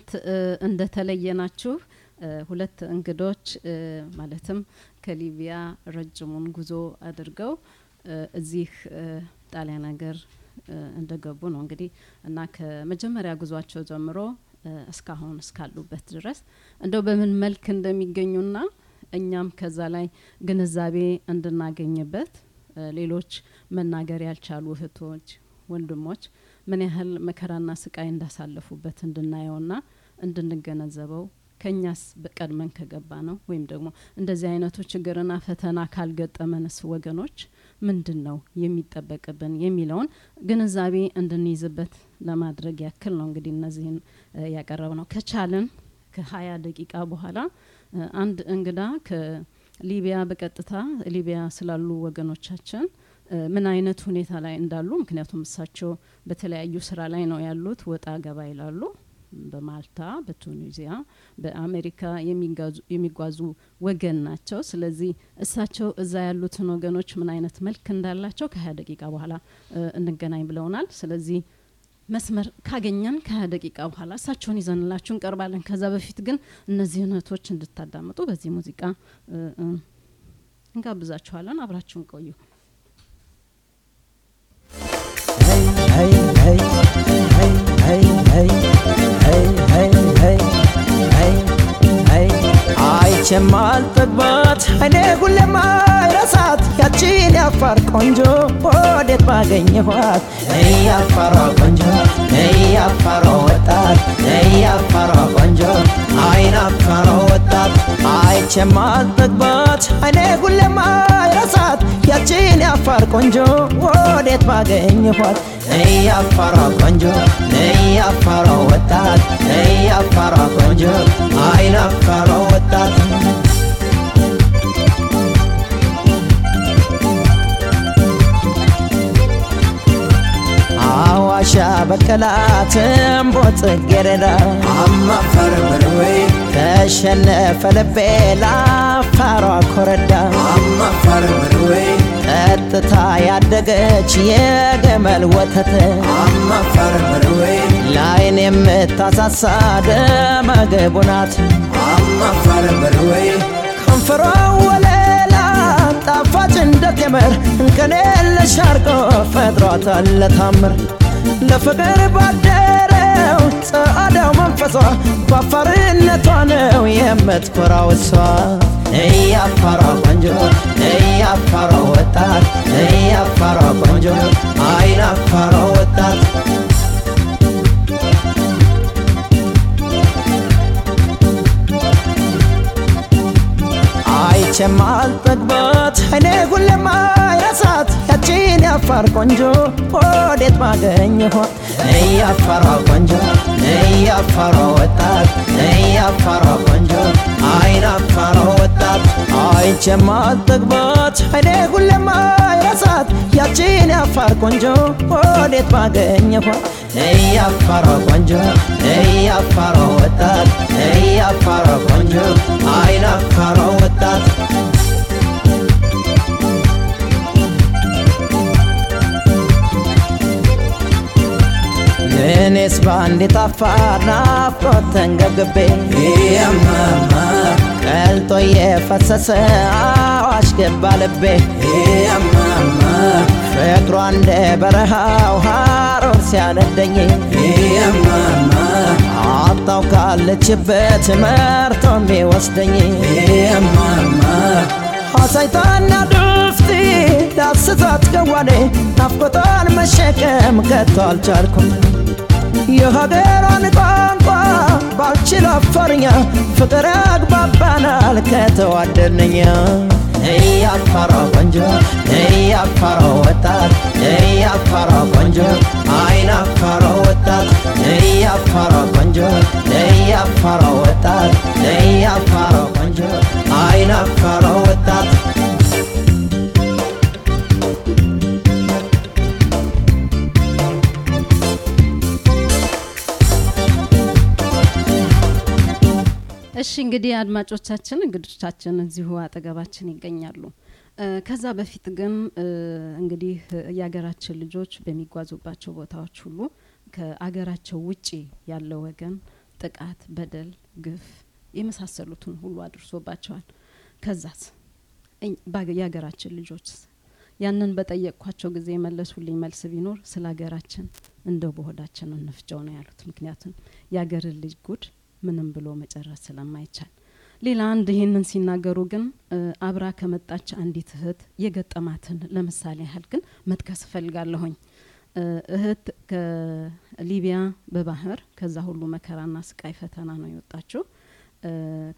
ሳምንት እንደተለየናችሁ። ሁለት እንግዶች ማለትም ከሊቢያ ረጅሙን ጉዞ አድርገው እዚህ ጣሊያን ሀገር እንደገቡ ነው እንግዲህ እና ከመጀመሪያ ጉዟቸው ጀምሮ እስካሁን እስካሉበት ድረስ እንደው በምን መልክ እንደሚገኙና እኛም ከዛ ላይ ግንዛቤ እንድናገኝበት ሌሎች መናገር ያልቻሉ እህቶች፣ ወንድሞች ምን ያህል መከራና ስቃይ እንዳሳለፉበት እንድናየውና እንድንገነዘበው ከኛስ በቀድመን ከገባ ነው ወይም ደግሞ እንደዚህ አይነቱ ችግርና ፈተና ካልገጠመንስ ወገኖች ምንድን ነው የሚጠበቅብን የሚለውን ግንዛቤ እንድንይዝበት ለማድረግ ያክል ነው እንግዲህ እነዚህን ያቀረብ ነው። ከቻልን ከሀያ ደቂቃ በኋላ አንድ እንግዳ ከሊቢያ በቀጥታ ሊቢያ ስላሉ ወገኖቻችን ምን አይነት ሁኔታ ላይ እንዳሉ ምክንያቱም እሳቸው በተለያዩ ስራ ላይ ነው ያሉት፣ ወጣ ገባ ይላሉ። በማልታ፣ በቱኒዚያ፣ በአሜሪካ የሚጓዙ ወገን ናቸው። ስለዚህ እሳቸው እዛ ያሉትን ወገኖች ምን አይነት መልክ እንዳላቸው ከሀያ ደቂቃ በኋላ እንገናኝ ብለውናል። ስለዚህ መስመር ካገኘን ከሀያ ደቂቃ በኋላ እሳቸውን ይዘንላችሁ እንቀርባለን። ከዛ በፊት ግን እነዚህ እህቶች እንድታዳምጡ በዚህ ሙዚቃ እንጋብዛችኋለን። አብራችሁን ቆዩ። አይቼም አልጠግባት አይኔ ሁሌም አይረሳት ያቺን ያፋር ቆንጆ ወዴት ባገኘኋት? ነይ ያፋሯ ቆንጆ ነይ ያፋሯ ወጣት ነይ ያፋሯ ቆንጆ አይን አፋሯ ወጣት። አይቼም አልጠግባት አይኔ ሁሌም አይረሳት ያቺን ያፋር ቆንጆ ወዴት ባገኘኋት? ነይ ያፋሯ ቆንጆ ነይ ያፋሯ ወጣት ነይ ያፋሯ ቆንጆ አይን አፋሯ ወጣት። አዋሻ በቀላት እምቦ ጽጌረዳ አማፈር በርዌ ተሸነፈ ልቤ ላፋሯ ኮረዳ አማፈር በርዌ ጠጥታ ያደገች የገመል ወተት ላይን የምታሳሳ ደመግቡ ናት። ከንፈሯ ወለላ ጣፋጭ እንደ ቴምር እንከን የለሽ አርጎ ፈጥሯታል ለታምር ለፍቅር ባደረው ጸአዳው መንፈሷ በአፋርነቷ ነው የምትኮራው እሷ ነይ አፋሯ ቆንጆ ነይ አፋሯ ወጣት ነይ አፋሯ ቆንጆ አይን አፋሯ ወጣት። አይቼም አልጠግባት አይኔ ሁሌም አይረሳት ያቺን ያፋር ቆንጆ ወዴት ባገኘኋት? ነይ ያፋሯ ቆንጆ ነይ ያፋሯ ወጣት ነይ ያፋሯ ቆንጆ አይን አፋሯ ወጣት። አይቼም አልጠግባት አይኔ ሁሌም አይረሳት ያቺን ያፋር ቆንጆ ወዴት ባገኘኋት? ነይ ያፋሯ ቆንጆ ነይ ያፋሯ ወጣት ነይ ያፋሯ ቆንጆ አይን አፋሯ ወጣት እኔስ በአንዲት አፋር ናፍቆት ተንገብግቤ። ያማማ። ቀልጦ የፈሰሰ አዋሽ ገባ ልቤ። ያማማ። ፍቅሯ እንደ በረሃው ሐሩር ሲያነደኝ። ያማማ። አጣው ካለችበት መርቶ የሚወስደኝ። ያማማ። አሳይታና ዱፍቲ ዳስሳት ገዋኔ ናፍቆቷን መሸከም ከቶ አልቻልኩም የሀገሯን ቋንቋ ባልችል አፋርኛ ፍቅር ያግባባናል ከተዋደድንኛ ነይ አፋሯ ቆንጆ ነይ አፋሯ ወጣት ነይ አፋሯ ቆንጆ አይን አፋሯ ወጣት። ነይ አፋሯ ቆንጆ ነይ አፋሯ ወጣት ነይ አፋሯ ቆንጆ አይን አፋሯ ወጣት እሺ እንግዲህ አድማጮቻችን እንግዶቻችን እዚሁ አጠገባችን ይገኛሉ። ከዛ በፊት ግን እንግዲህ የሀገራችን ልጆች በሚጓዙባቸው ቦታዎች ሁሉ ከአገራቸው ውጪ ያለ ወገን ጥቃት፣ በደል፣ ግፍ የመሳሰሉትን ሁሉ አድርሶባቸዋል። ከዛስ የሀገራችን ልጆች ያንን በጠየቅኳቸው ጊዜ የመለሱልኝ መልስ ቢኖር ስለ ሀገራችን እንደው በሆዳችን እንፍጀው ነው ያሉት። ምክንያቱም የሀገርን ልጅ ጉድ ምንም ብሎ መጨረስ ስለማይቻል ሌላ አንድ ይህንን ሲናገሩ ግን አብራ ከመጣች አንዲት እህት የገጠማትን ለምሳሌ ያህል ግን መጥቀስ እፈልጋለሁኝ። እህት ከሊቢያ በባህር ከዛ ሁሉ መከራና ስቃይ ፈተና ነው የወጣችው።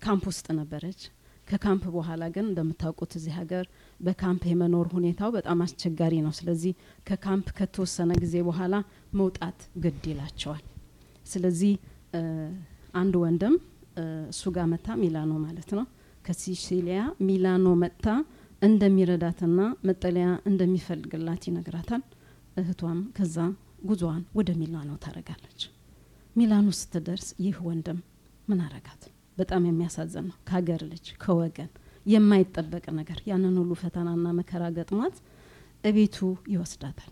ካምፕ ውስጥ ነበረች። ከካምፕ በኋላ ግን እንደምታውቁት እዚህ ሀገር በካምፕ የመኖር ሁኔታው በጣም አስቸጋሪ ነው። ስለዚህ ከካምፕ ከተወሰነ ጊዜ በኋላ መውጣት ግድ ይላቸዋል። ስለዚህ አንድ ወንድም እሱ ጋር መታ ሚላኖ ማለት ነው ከሲሲሊያ ሚላኖ መጥታ እንደሚረዳትና መጠለያ እንደሚፈልግላት ይነግራታል። እህቷም ከዛ ጉዞዋን ወደ ሚላኖ ታረጋለች። ሚላኖ ስትደርስ ይህ ወንድም ምን አረጋት? በጣም የሚያሳዝን ነው። ከሀገር ልጅ ከወገን የማይጠበቅ ነገር ያንን ሁሉ ፈተናና መከራ ገጥሟት እቤቱ ይወስዳታል።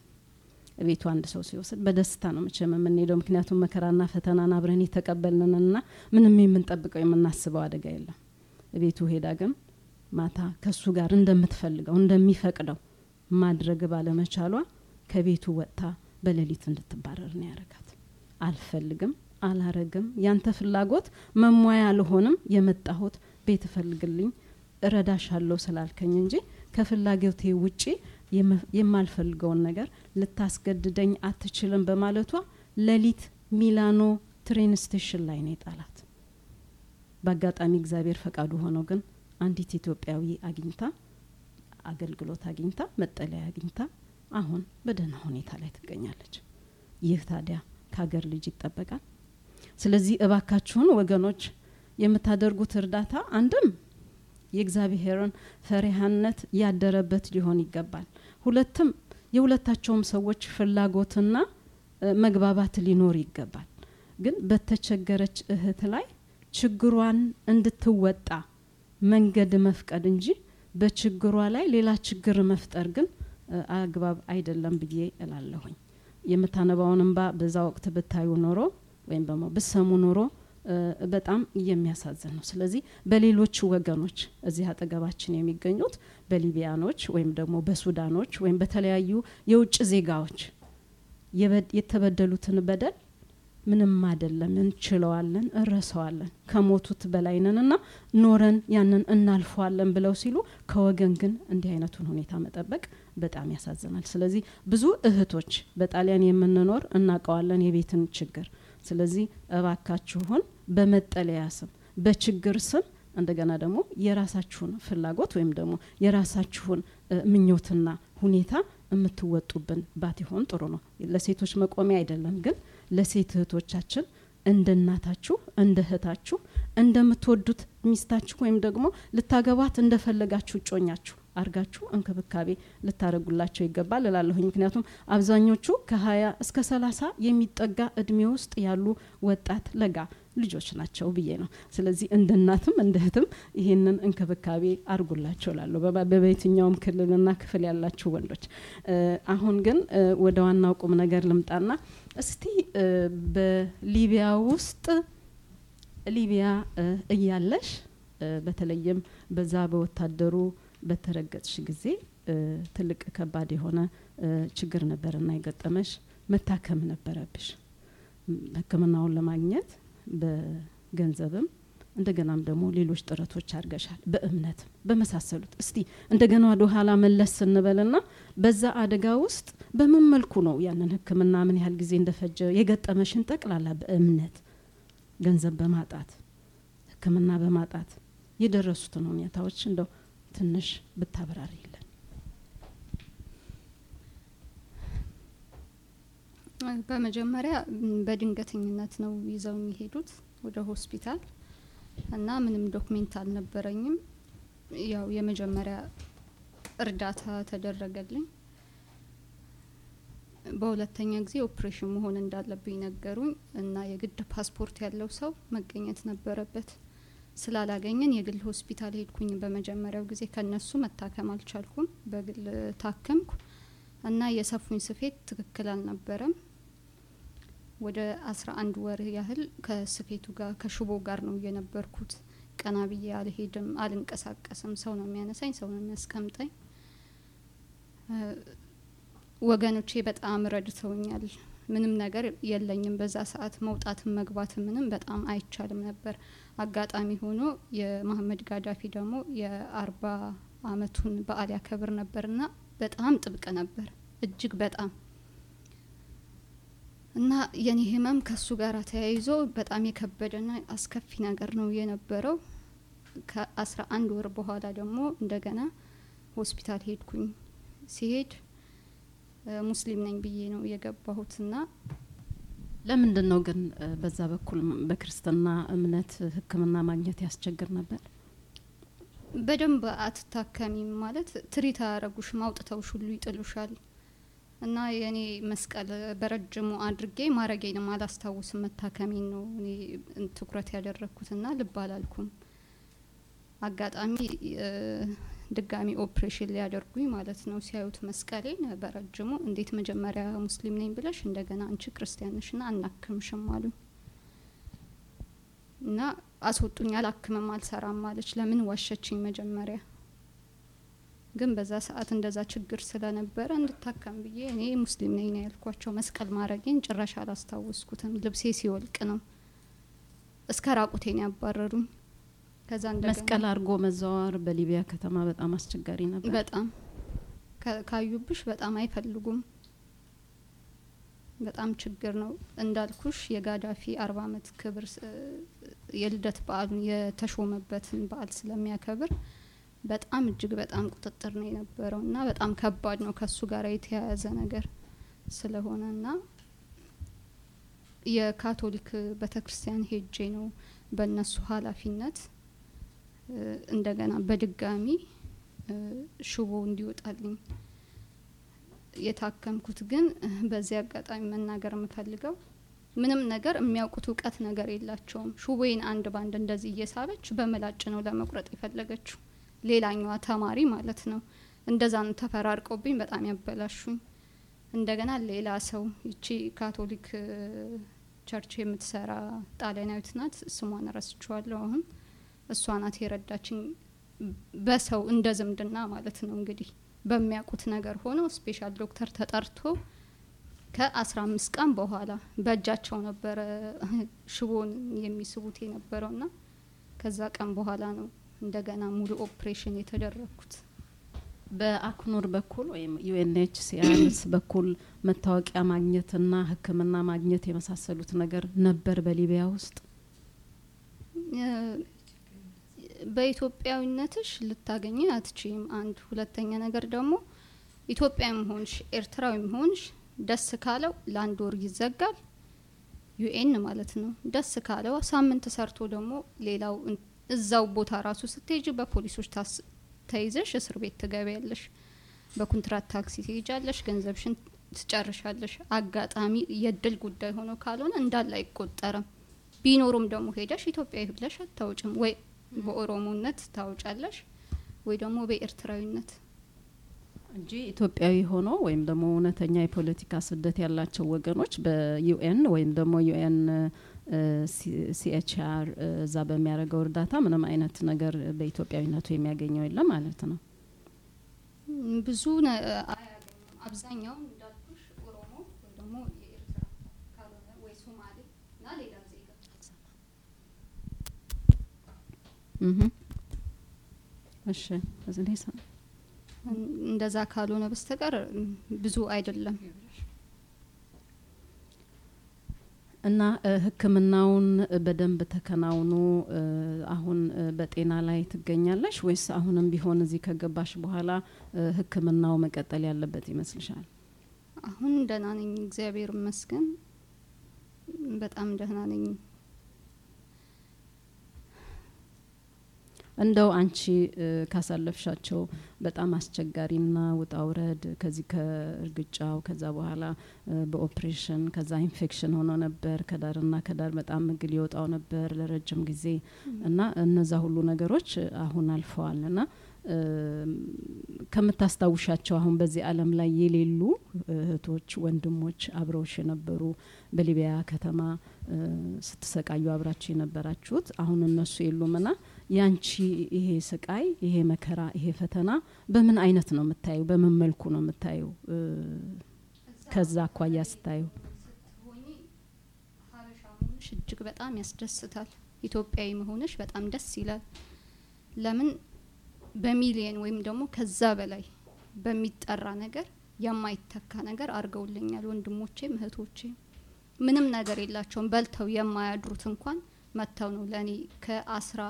እቤቱ አንድ ሰው ሲወስድ በደስታ ነው መቼም የምንሄደው። ምክንያቱም መከራና ፈተናን አብረን የተቀበልንንና ምንም የምንጠብቀው የምናስበው አደጋ የለም። እቤቱ ሄዳ ግን ማታ ከሱ ጋር እንደምትፈልገው እንደሚፈቅደው ማድረግ ባለመቻሏ ከቤቱ ወጥታ በሌሊት እንድትባረር ነው ያረጋት። አልፈልግም አላረግም፣ ያንተ ፍላጎት መሟያ አልሆንም፣ የመጣሁት ቤት እፈልግልኝ እረዳሻለሁ ስላልከኝ እንጂ ከፍላጎቴ ውጪ የማልፈልገውን ነገር ልታስገድደኝ አትችልም በማለቷ ሌሊት ሚላኖ train station ላይ ነው የጣላት። በአጋጣሚ እግዚአብሔር ፈቃዱ ሆነው ግን አንዲት ኢትዮጵያዊ አግኝታ አገልግሎት አግኝታ መጠለያ አግኝታ አሁን በደህና ሁኔታ ላይ ትገኛለች። ይህ ታዲያ ከሀገር ልጅ ይጠበቃል። ስለዚህ እባካችሁን ወገኖች የምታደርጉት እርዳታ አንድም የእግዚአብሔርን ፈሪሃነት ያደረበት ሊሆን ይገባል። ሁለትም የሁለታቸውም ሰዎች ፍላጎትና መግባባት ሊኖር ይገባል። ግን በተቸገረች እህት ላይ ችግሯን እንድትወጣ መንገድ መፍቀድ እንጂ በችግሯ ላይ ሌላ ችግር መፍጠር ግን አግባብ አይደለም ብዬ እላለሁኝ። የምታነባውን እንባ በዛ ወቅት ብታዩ ኖሮ ወይም ደግሞ ብሰሙ ኖሮ በጣም የሚያሳዝን ነው። ስለዚህ በሌሎች ወገኖች እዚህ አጠገባችን የሚገኙት በሊቢያኖች ወይም ደግሞ በሱዳኖች ወይም በተለያዩ የውጭ ዜጋዎች የተበደሉትን በደል ምንም አይደለም፣ እንችለዋለን፣ እረሰዋለን፣ ከሞቱት በላይ ነንና ኖረን ያንን እናልፈዋለን ብለው ሲሉ ከወገን ግን እንዲህ አይነቱን ሁኔታ መጠበቅ በጣም ያሳዝናል። ስለዚህ ብዙ እህቶች በጣሊያን የምንኖር እናውቀዋለን የቤትን ችግር። ስለዚህ እባካችሁን በመጠለያ ስም በችግር ስም እንደገና ደግሞ የራሳችሁን ፍላጎት ወይም ደግሞ የራሳችሁን ምኞትና ሁኔታ የምትወጡብን ባትሆን ጥሩ ነው። ለሴቶች መቆሚያ አይደለም፣ ግን ለሴት እህቶቻችን እንደ እናታችሁ እንደ እህታችሁ እንደምትወዱት ሚስታችሁ ወይም ደግሞ ልታገባት እንደፈለጋችሁ እጮኛችሁ አርጋችሁ እንክብካቤ ልታደረጉላቸው ይገባል እላለሁኝ። ምክንያቱም አብዛኞቹ ከሀያ እስከ ሰላሳ የሚጠጋ እድሜ ውስጥ ያሉ ወጣት ለጋ ልጆች ናቸው ብዬ ነው። ስለዚህ እንደ እናትም እንደ እህትም ይህንን እንክብካቤ አርጉላቸው ላለሁ በየትኛውም ክልልና ክፍል ያላችሁ ወንዶች። አሁን ግን ወደ ዋናው ቁም ነገር ልምጣና እስቲ በሊቢያ ውስጥ ሊቢያ እያለሽ በተለይም በዛ በወታደሩ በተረገጥሽ ጊዜ ትልቅ ከባድ የሆነ ችግር ነበርና የገጠመሽ መታከም ነበረብሽ። ሕክምናውን ለማግኘት በገንዘብም እንደገናም ደግሞ ሌሎች ጥረቶች አድርገሻል፣ በእምነትም በመሳሰሉት። እስቲ እንደገና ወደ ኋላ መለስ ስንበልና በዛ አደጋ ውስጥ በምን መልኩ ነው ያንን ሕክምና ምን ያህል ጊዜ እንደፈጀ የገጠመሽን ጠቅላላ በእምነት ገንዘብ በማጣት ሕክምና በማጣት የደረሱትን ሁኔታዎች እንደው ትንሽ ብታብራሪ የለን። በመጀመሪያ በድንገተኝነት ነው ይዘው የሚሄዱት ወደ ሆስፒታል እና ምንም ዶክሜንት አልነበረኝም። ያው የመጀመሪያ እርዳታ ተደረገልኝ። በሁለተኛ ጊዜ ኦፕሬሽን መሆን እንዳለብኝ ነገሩኝ እና የግድ ፓስፖርት ያለው ሰው መገኘት ነበረበት። ስላላገኘን የግል ሆስፒታል ሄድኩኝ። በመጀመሪያው ጊዜ ከነሱ መታከም አልቻልኩም። በግል ታከምኩ እና የሰፉኝ ስፌት ትክክል አልነበረም። ወደ አስራ አንድ ወር ያህል ከስፌቱ ጋር ከሽቦ ጋር ነው የነበርኩት። ቀና ብዬ አልሄድም፣ አልንቀሳቀስም። ሰው ነው የሚያነሳኝ፣ ሰው ነው የሚያስቀምጠኝ። ወገኖቼ በጣም ረድተውኛል። ምንም ነገር የለኝም በዛ ሰዓት መውጣትም መግባትም ምንም በጣም አይቻልም ነበር። አጋጣሚ ሆኖ የመሀመድ ጋዳፊ ደግሞ የአርባ አመቱን በዓል ያከብር ነበርና በጣም ጥብቅ ነበር እጅግ በጣም እና የኔ ህመም ከሱ ጋር ተያይዞ በጣም የከበደና አስከፊ ነገር ነው የነበረው። ከአስራ አንድ ወር በኋላ ደግሞ እንደገና ሆስፒታል ሄድኩኝ። ሲሄድ ሙስሊም ነኝ ብዬ ነው የገባሁትና ለምንድን ነው ግን በዛ በኩል በክርስትና እምነት ሕክምና ማግኘት ያስቸግር ነበር? በደንብ አትታከሚም ማለት ትሪት አያረጉሽም፣ አውጥተውሽ ሁሉ ይጥሉሻል። እና የእኔ መስቀል በረጅሙ አድርጌ ማረጌንም አላስታውስም። መታከሚን ነው እኔ ትኩረት ያደረግኩትና ልብ አላልኩም። አጋጣሚ ድጋሚ ኦፕሬሽን ሊያደርጉኝ ማለት ነው። ሲያዩት መስቀሌን በረጅሙ እንዴት መጀመሪያ ሙስሊም ነኝ ብለሽ እንደገና አንቺ ክርስቲያን ነሽና አናክምሽም አሉኝ እና አስወጡኝ። አላክምም፣ አልሰራም አለች። ለምን ዋሸችኝ መጀመሪያ ግን በዛ ሰዓት እንደዛ ችግር ስለነበረ እንድታከም ብዬ እኔ ሙስሊም ነኝ ነው ያልኳቸው። መስቀል ማድረጌን ጭራሽ አላስታወስኩትም። ልብሴ ሲወልቅ ነው እስከ ራቁቴን ያባረሩኝ። ከዛ መስቀል አድርጎ መዘዋወር በሊቢያ ከተማ በጣም አስቸጋሪ ነበር። በጣም ካዩብሽ በጣም አይፈልጉም። በጣም ችግር ነው እንዳልኩሽ። የጋዳፊ አርባ አመት ክብር የልደት በዓሉን የተሾመበትን በዓል ስለሚያከብር በጣም እጅግ በጣም ቁጥጥር ነው የነበረው እና በጣም ከባድ ነው ከሱ ጋር የተያያዘ ነገር ስለሆነ እና የካቶሊክ ቤተክርስቲያን ሄጄ ነው በእነሱ ኃላፊነት እንደገና በድጋሚ ሽቦ እንዲወጣልኝ የታከምኩት። ግን በዚህ አጋጣሚ መናገር የምፈልገው ምንም ነገር የሚያውቁት እውቀት ነገር የላቸውም። ሹቦዬን አንድ ባንድ እንደዚህ እየሳበች በምላጭ ነው ለመቁረጥ የፈለገችው ሌላኛዋ ተማሪ ማለት ነው። እንደዛ ነው ተፈራርቀውብኝ በጣም ያበላሹኝ። እንደገና ሌላ ሰው ይቺ ካቶሊክ church የምትሰራ ጣሊያናዊት ናት። ስሟን ረስችዋለሁ አሁን። እሷ ናት የረዳችኝ በሰው እንደ ዝምድና ማለት ነው እንግዲህ በሚያውቁት ነገር ሆኖ special ዶክተር ተጠርቶ ከአስራ አምስት ቀን በኋላ በእጃቸው ነበረ ሽቦን የሚስቡት የነበረው ና ከዛ ቀን በኋላ ነው እንደገና ሙሉ ኦፕሬሽን የተደረግኩት። በአክኑር በኩል ወይም ዩኤንኤችሲአርስ በኩል መታወቂያ ማግኘትና ሕክምና ማግኘት የመሳሰሉት ነገር ነበር በሊቢያ ውስጥ። በኢትዮጵያዊነትሽ ልታገኚ አትችይም። አንድ ሁለተኛ ነገር ደግሞ ኢትዮጵያዊም ሆንሽ ኤርትራዊም ሆንሽ ደስ ካለው ለአንድ ወር ይዘጋል። ዩኤን ማለት ነው። ደስ ካለው ሳምንት ሰርቶ ደግሞ ሌላው እዛው ቦታ ራሱ ስትሄጂ በፖሊሶች ተይዘሽ እስር ቤት ትገቢያለሽ። በኮንትራት ታክሲ ትሄጃለሽ፣ ገንዘብሽን ትጨርሻለሽ። አጋጣሚ የእድል ጉዳይ ሆኖ ካልሆነ እንዳለ አይቆጠርም። ቢኖሩም ደግሞ ሄደሽ ኢትዮጵያዊ ብለሽ አታውጭም። ወይ በኦሮሞነት ታውጫለሽ ወይ ደግሞ በኤርትራዊነት እንጂ ኢትዮጵያዊ ሆኖ ወይም ደግሞ እውነተኛ የፖለቲካ ስደት ያላቸው ወገኖች በዩኤን ወይም ደግሞ ዩኤን ሲኤችአር እዛ በሚያደርገው እርዳታ ምንም አይነት ነገር በኢትዮጵያዊነቱ የሚያገኘው የለም ማለት ነው። ብዙ አብዛኛውን እንዳልኩሽ ኦሮሞ ወይ ደግሞ የኤርትራ ካልሆነ ወይ ሶማሌ እና ሌላ ዜጋ እሺ እዚህ ላይ እንደዛ ካልሆነ በስተቀር ብዙ አይደለም። እና ሕክምናውን በደንብ ተከናውኖ አሁን በጤና ላይ ትገኛለሽ ወይስ አሁንም ቢሆን እዚህ ከገባሽ በኋላ ሕክምናው መቀጠል ያለበት ይመስልሻል? አሁን ደህና ነኝ፣ እግዚአብሔር ይመስገን። በጣም ደህና ነኝ። እንደው አንቺ ካሳለፍሻቸው በጣም አስቸጋሪና ውጣ ውረድ ከዚህ ከእርግጫው ከዛ በኋላ በኦፕሬሽን ከዛ ኢንፌክሽን ሆኖ ነበር። ከዳርና ከዳር በጣም መግል ይወጣው ነበር ለረጅም ጊዜ እና እነዛ ሁሉ ነገሮች አሁን አልፈዋል። እና ከምታስታውሻቸው አሁን በዚህ ዓለም ላይ የሌሉ እህቶች፣ ወንድሞች አብረውሽ የነበሩ በሊቢያ ከተማ ስትሰቃዩ አብራችሁ የነበራችሁት አሁን እነሱ የሉምና ያንቺ ይሄ ስቃይ፣ ይሄ መከራ፣ ይሄ ፈተና በምን አይነት ነው የምታየው? በምን መልኩ ነው የምታየው? ከዛ አኳያ ስትሆኚ ሀበሻ እጅግ በጣም ያስደስታል። ኢትዮጵያዊ መሆንሽ በጣም ደስ ይላል። ለምን በሚሊየን ወይም ደግሞ ከዛ በላይ በሚጠራ ነገር የማይተካ ነገር አድርገውልኛል ወንድሞቼም እህቶቼም። ምንም ነገር የላቸውም በልተው የማያድሩት እንኳን መጥተው ነው ለእኔ ከአስራ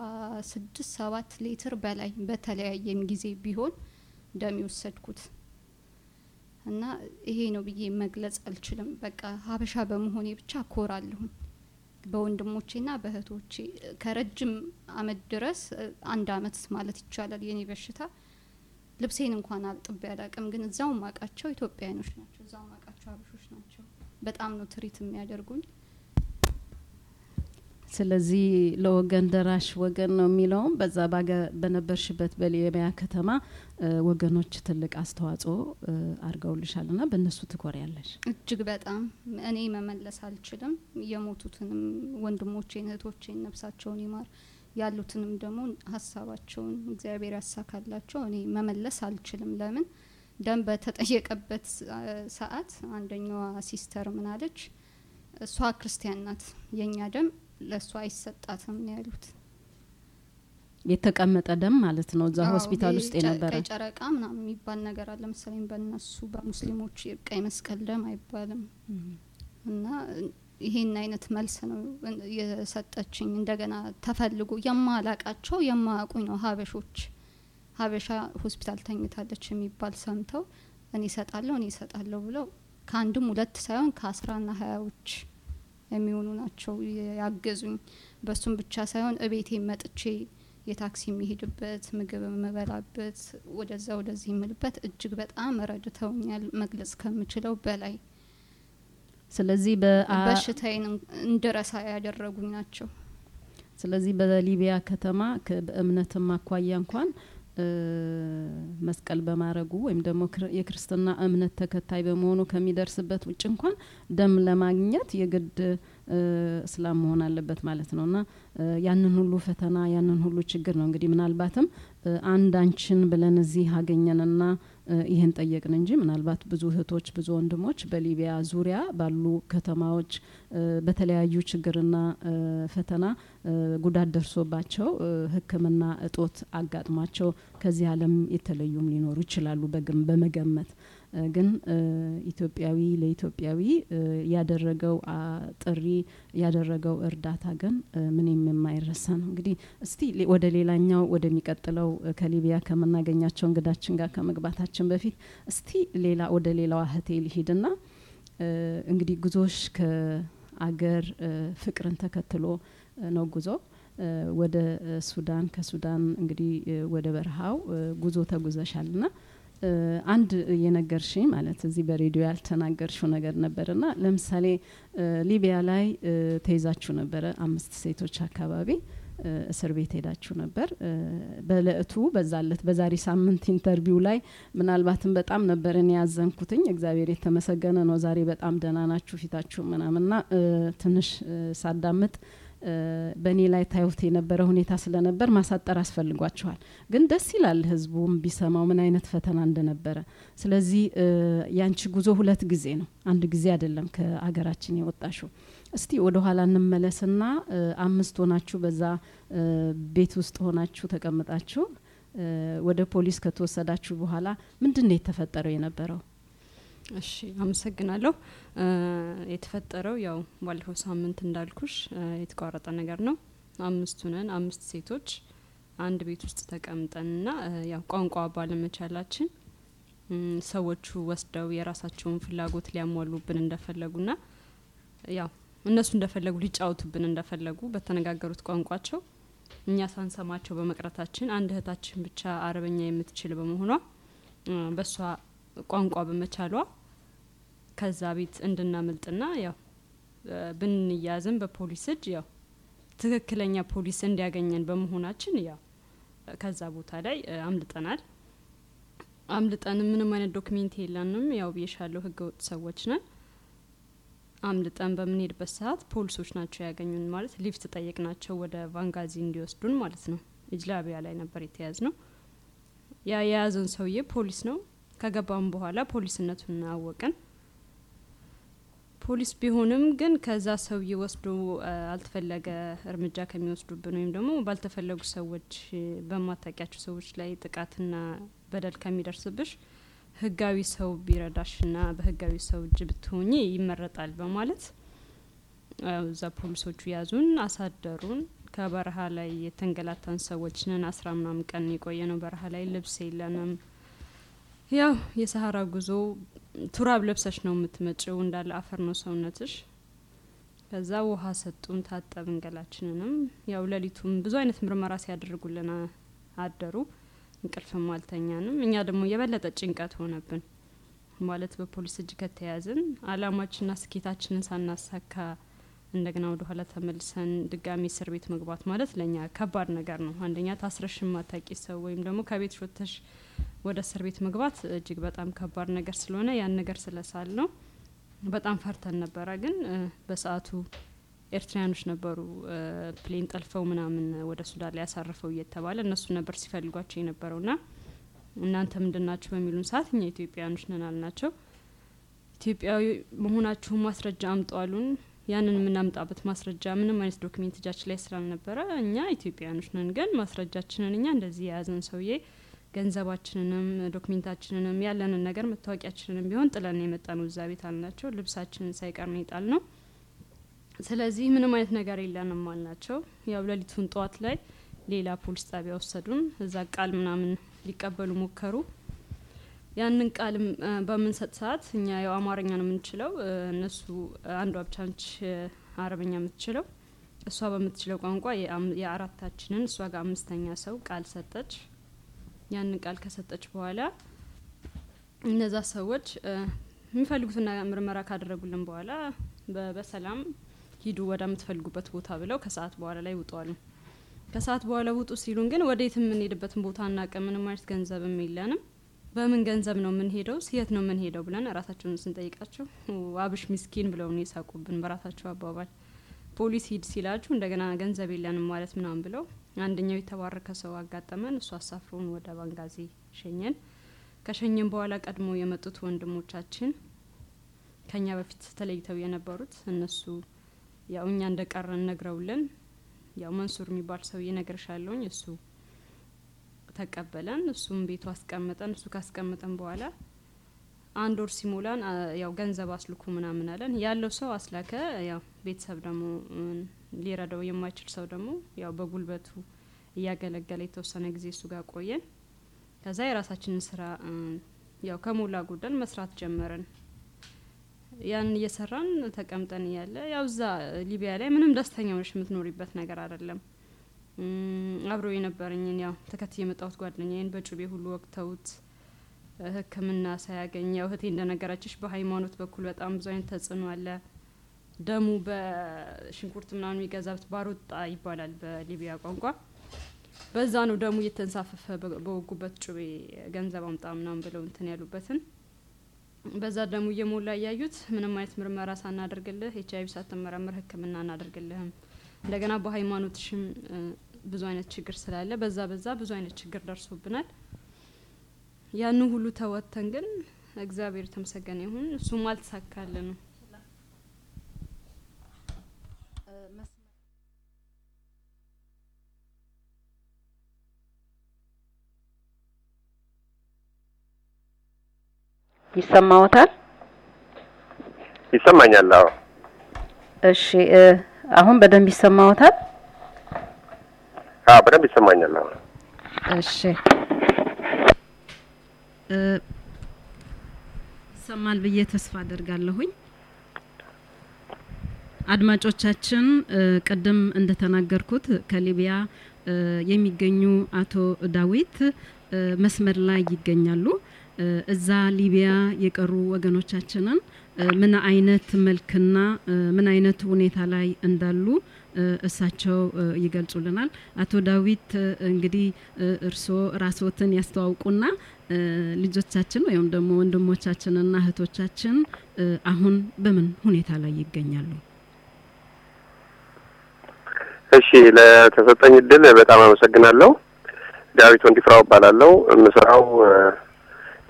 ስድስት ሰባት ሊትር በላይ በተለያየም ጊዜ ቢሆን ደም የወሰድኩት እና ይሄ ነው ብዬ መግለጽ አልችልም። በቃ ሀበሻ በመሆኔ ብቻ እኮራለሁኝ በወንድሞቼና በእህቶቼ ከረጅም አመት ድረስ አንድ አመት ማለት ይቻላል የኔ በሽታ ልብሴን እንኳን አጥቤ አላቅም። ግን እዛው ማቃቸው ኢትዮጵያውያኖች ናቸው፣ እዛው ማቃቸው ሀበሾች ናቸው። በጣም ነው ትሪት የሚያደርጉኝ። ስለዚህ ለወገን ደራሽ ወገን ነው የሚለውም በዛ በነበርሽበት በሊቢያ ከተማ ወገኖች ትልቅ አስተዋጽኦ አድርገውልሻል ና በእነሱ ትኮሪያለሽ። እጅግ በጣም እኔ መመለስ አልችልም። የሞቱትንም ወንድሞቼን እህቶቼን ነፍሳቸውን ይማር፣ ያሉትንም ደግሞ ሀሳባቸውን እግዚአብሔር ያሳካላቸው። እኔ መመለስ አልችልም። ለምን ደም በተጠየቀበት ሰዓት አንደኛዋ sister ምናለች፣ እሷ ክርስቲያን ናት፣ የእኛ ደም ለእሷ አይሰጣትም ነው ያሉት። የተቀመጠ ደም ማለት ነው። እዛ ሆስፒታል ውስጥ የነበረ ጨረቃ ምናምን የሚባል ነገር አለ መሰለኝ በእነሱ በሙስሊሞች ቀይ መስቀል ደም አይባልም። እና ይሄን አይነት መልስ ነው የሰጠችኝ። እንደገና ተፈልጎ የማላቃቸው የማያውቁኝ ነው ሀበሾች ሀበሻ ሆስፒታል ተኝታለች የሚባል ሰምተው እኔ እሰጣለሁ እኔ እሰጣለሁ ብለው ከአንድም ሁለት ሳይሆን ከአስራና ሀያዎች የሚሆኑ ናቸው ያገዙኝ። በሱም ብቻ ሳይሆን እቤቴ መጥቼ የታክሲ የሚሄድበት ምግብ የምበላበት ወደዛ ወደዚህ የምልበት እጅግ በጣም ረድተውኛል መግለጽ ከምችለው በላይ ስለዚህ በሽታዬን እንድረሳ ያደረጉኝ ናቸው። ስለዚህ በሊቢያ ከተማ በእምነትም አኳያ እንኳን መስቀል በማድረጉ ወይም ደግሞ ክር- የክርስትና እምነት ተከታይ በመሆኑ ከሚደርስበት ውጭ እንኳን ደም ለማግኘት የግድ እስላም መሆን አለበት ማለት ነው። እና ያንን ሁሉ ፈተና ያንን ሁሉ ችግር ነው እንግዲህ ምናልባትም አንድ አንቺን ብለን እዚህ አገኘንና ይህን ጠየቅን እንጂ ምናልባት ብዙ እህቶች ብዙ ወንድሞች በሊቢያ ዙሪያ ባሉ ከተማዎች በተለያዩ ችግርና ፈተና ጉዳት ደርሶባቸው ሕክምና እጦት አጋጥሟቸው ከዚህ ዓለም የተለዩም ሊኖሩ ይችላሉ በግም በመገመት ግን ኢትዮጵያዊ ለኢትዮጵያዊ ያደረገው ጥሪ ያደረገው እርዳታ ግን ምንም የማይረሳ ነው። እንግዲህ እስቲ ወደ ሌላኛው ወደሚቀጥለው ከሊቢያ ከምናገኛቸው እንግዳችን ጋር ከመግባታችን በፊት እስቲ ሌላ ወደ ሌላዋ እህቴ ልሂድና እንግዲህ ጉዞሽ ከአገር ፍቅርን ተከትሎ ነው ጉዞ ወደ ሱዳን ከሱዳን እንግዲህ ወደ በረሃው ጉዞ ተጉዘሻል አንድ የነገርሽኝ ማለት እዚህ በሬዲዮ ያልተናገርሽው ነገር ነበርና ለምሳሌ ሊቢያ ላይ ተይዛችሁ ነበረ አምስት ሴቶች አካባቢ እስር ቤት ሄዳችሁ ነበር። በእለቱ በዛለት በዛሬ ሳምንት interview ላይ ምናልባትም በጣም ነበር ያዘንኩትኝ። እግዚአብሔር የተመሰገነ ነው። ዛሬ በጣም ደህና ናችሁ ፊታችሁ ምናምንና ትንሽ ሳዳምጥ በእኔ ላይ ታዩት የነበረ ሁኔታ ስለነበር ማሳጠር አስፈልጓችኋል። ግን ደስ ይላል ህዝቡም ቢሰማው ምን አይነት ፈተና እንደነበረ። ስለዚህ ያንቺ ጉዞ ሁለት ጊዜ ነው፣ አንድ ጊዜ አይደለም ከአገራችን የወጣሽው። እስቲ ወደ ኋላ እንመለስና አምስት ሆናችሁ በዛ ቤት ውስጥ ሆናችሁ ተቀምጣችሁ ወደ ፖሊስ ከተወሰዳችሁ በኋላ ምንድን ነው የተፈጠረው የነበረው? እሺ አመሰግናለሁ። የተፈጠረው ያው ባለፈው ሳምንት እንዳልኩሽ የተቋረጠ ነገር ነው። አምስቱ ነን፣ አምስት ሴቶች አንድ ቤት ውስጥ ተቀምጠንና ያው ቋንቋ ባለመቻላችን ሰዎቹ ወስደው የራሳቸውን ፍላጎት ሊያሟሉብን እንደፈለጉና ያው እነሱ እንደፈለጉ ሊጫወቱብን እንደፈለጉ በተነጋገሩት ቋንቋቸው እኛ ሳንሰማቸው በመቅረታችን አንድ እህታችን ብቻ አረበኛ የምትችል በመሆኗ በእሷ ቋንቋ በመቻሏ ከዛ ቤት እንድናመልጥና ያው ብንያዝም በፖሊስ እጅ ያው ትክክለኛ ፖሊስ እንዲያገኘን በመሆናችን ያው ከዛ ቦታ ላይ አምልጠናል። አምልጠን ምንም አይነት ዶክሜንት የለንም። ያው ብዬሻለሁ፣ ህገ ወጥ ሰዎች ነን። አምልጠን በምንሄድበት ሰዓት ፖሊሶች ናቸው ያገኙን። ማለት ሊፍት ጠየቅ ናቸው ወደ ቫንጋዚ እንዲወስዱን ማለት ነው። ኢጅላቢያ ላይ ነበር የተያዝ ነው። ያ የያዘን ሰውዬ ፖሊስ ነው። ከገባም በኋላ ፖሊስነቱን አወቅን። ፖሊስ ቢሆንም ግን ከዛ ሰውዬ ወስዶ አልተፈለገ እርምጃ ከሚወስዱብን ወይም ደግሞ ባልተፈለጉ ሰዎች በማታውቂያቸው ሰዎች ላይ ጥቃትና በደል ከሚደርስብሽ ህጋዊ ሰው ቢረዳሽና በህጋዊ ሰው እጅ ብትሆኚ ይመረጣል በማለት እዛ ፖሊሶቹ ያዙን፣ አሳደሩን። ከበረሃ ላይ የተንገላታን ሰዎች ነን። አስራ ምናምን ቀን የቆየ ነው በረሃ ላይ ልብስ የለንም። ያው የሰሀራ ጉዞ ቱራብ ለብሰሽ ነው የምትመጪው፣ እንዳለ አፈር ነው ሰውነትሽ። ከዛ ውሃ ሰጡን፣ ታጠብን ገላችንንም። ያው ሌሊቱም ብዙ አይነት ምርመራ ሲያደርጉልን አደሩ። እንቅልፍም አልተኛንም። እኛ ደግሞ የበለጠ ጭንቀት ሆነብን። ማለት በፖሊስ እጅ ከተያዝን አላማችንና ስኬታችንን ሳናሳካ እንደገና ወደ ኋላ ተመልሰን ድጋሚ እስር ቤት መግባት ማለት ለእኛ ከባድ ነገር ነው። አንደኛ ታስረሽ ማታቂ ሰው ወይም ደግሞ ከቤት ወጥተሽ ወደ እስር ቤት መግባት እጅግ በጣም ከባድ ነገር ስለሆነ ያን ነገር ስለሳል ነው በጣም ፈርተን ነበረ። ግን በሰዓቱ ኤርትራያኖች ነበሩ plane ጠልፈው ምናምን ወደ ሱዳን ላይ ያሳርፈው እየተባለ እነሱ ነበር ሲፈልጓቸው የነበረውና እናንተ ምንድን ናቸው በሚሉን ሰዓት እኛ ኢትዮጵያውያኖች ነን አልናቸው። ኢትዮጵያዊ መሆናችሁን ማስረጃ አምጧሉን። ያንን የምናምጣበት ማስረጃ ምንም አይነት document እጃችን ላይ ስላልነበረ እኛ ኢትዮጵያውያኖች ነን፣ ግን ማስረጃችንን እኛ እንደዚህ የያዘን ሰውዬ ገንዘባችንንም document አችንንም ያለንን ነገር መታወቂያችንንም ቢሆን ጥለን የመጣነው እዛ ቤት አልናቸው። ልብሳችንን ሳይቀር ነው የጣልነው። ስለዚህ ምንም አይነት ነገር የለንም አልናቸው። ያው ሌሊቱን ጠዋት ላይ ሌላ ፖሊስ ጣቢያ ወሰዱን። እዛ ቃል ምናምን ሊቀበሉ ሞከሩ። ያንን ቃልም እ፣ በምንሰጥ ሰዓት እኛ ያው አማርኛ ነው የምንችለው፣ እነሱ አንዷ ብቻ ነች አረበኛ የምትችለው። እሷ በምትችለው ቋንቋ የአራታችንን እሷ ጋር አምስተኛ ሰው ቃል ሰጠች። ያንን ቃል ከሰጠች በኋላ እነዛ ሰዎች ነገር ምርመራ ካደረጉልን በኋላ በሰላም ሂዱ ወደምትፈልጉበት ቦታ ብለው ከሰዓት በኋላ ላይ አሉ። ከሰዓት በኋላ ውጡ ሲሉን ግን ወዴት የምንሄድበትን ቦታ አናውቅም፣ ምንም አይነት ገንዘብም የለንም። በምን ገንዘብ ነው የምንሄደው? የት ነው የምንሄደው ብለን ራሳቸውን ስንጠይቃቸው አብሽ ሚስኪን ብለው ነው የሳቁብን በራሳቸው አባባል። ፖሊስ ሂድ ሲላችሁ እንደገና ገንዘብ የለንም ማለት ምናምን ብለው አንደኛው የተባረከ ሰው አጋጠመን። እሱ አሳፍሮን ወደ ባንጋዚ ሸኘን። ከሸኘን በኋላ ቀድሞ የመጡት ወንድሞቻችን ከኛ በፊት ተለይተው የነበሩት እነሱ ያው እኛ እንደ ቀረን ነግረውልን ያው መንሱር የሚባል ሰው እነግርሻለሁኝ እሱ ተቀበለን። እሱም ቤቱ አስቀመጠን። እሱ ካስቀመጠን በኋላ አንድ ወር ሲሞላን ያው ገንዘብ አስልኩ ምናምን አለን። ያለው ሰው አስላከ። ያው ቤተሰብ ደግሞ ሊረዳው የማይችል ሰው ደግሞ ያው በጉልበቱ እያገለገለ የተወሰነ ጊዜ እሱ ጋር ቆየን። ከዛ የራሳችንን ስራ ያው ከሞላ ጎደል መስራት ጀመርን። ያን እየሰራን ተቀምጠን እያለ ያው እዛ ሊቢያ ላይ ምንም ደስተኛ ሆነሽ የምትኖሪበት ነገር አይደለም። አብረው የነበረኝን ያው ተከትዬ የመጣሁት ጓደኛዬን በጩቤ ሁሉ ወቅተውት ሕክምና ሳያገኝ ያው እህቴ እንደነገረችሽ በሃይማኖት በኩል በጣም ብዙ አይነት ተጽዕኖ አለ። ደሙ በሽንኩርት ምናምን የሚገዛበት ባሮጣ ይባላል በሊቢያ ቋንቋ። በዛ ነው ደሙ እየተንሳፈፈ በወጉበት ጩቤ ገንዘብ አምጣ ምናምን ብለው እንትን ያሉበትን በዛ ደሙ እየሞላ እያዩት ምንም አይነት ምርመራ ሳናደርግልህ ኤች አይቪ ሳትመረምር ሕክምና እናደርግልህም እንደገና በሃይማኖትሽም ብዙ አይነት ችግር ስላለ በዛ በዛ ብዙ አይነት ችግር ደርሶብናል። ያንን ሁሉ ተወጥተን ግን እግዚአብሔር የተመሰገነ ይሁን እሱም አልተሳካልንም። ይሰማዎታል? ይሰማኛል። አዎ እሺ አሁን በደንብ ይሰማዎታል? አዎ በደንብ ይሰማኛል። አዎ እሺ እ፣ ይሰማል ብዬ ተስፋ አደርጋለሁኝ። አድማጮቻችን ቅድም እንደተናገርኩት ከሊቢያ የሚገኙ አቶ ዳዊት መስመር ላይ ይገኛሉ። እዛ ሊቢያ የቀሩ ወገኖቻችንን ምን አይነት መልክና ምን አይነት ሁኔታ ላይ እንዳሉ እሳቸው ይገልጹልናል። አቶ ዳዊት እንግዲህ እርስዎ ራስዎትን ያስተዋውቁና ልጆቻችን ወይም ደግሞ ወንድሞቻችንና እህቶቻችን አሁን በምን ሁኔታ ላይ ይገኛሉ? እሺ ለተሰጠኝ እድል በጣም አመሰግናለሁ። ዳዊት ወንዲፍራው እባላለሁ። የምሰራው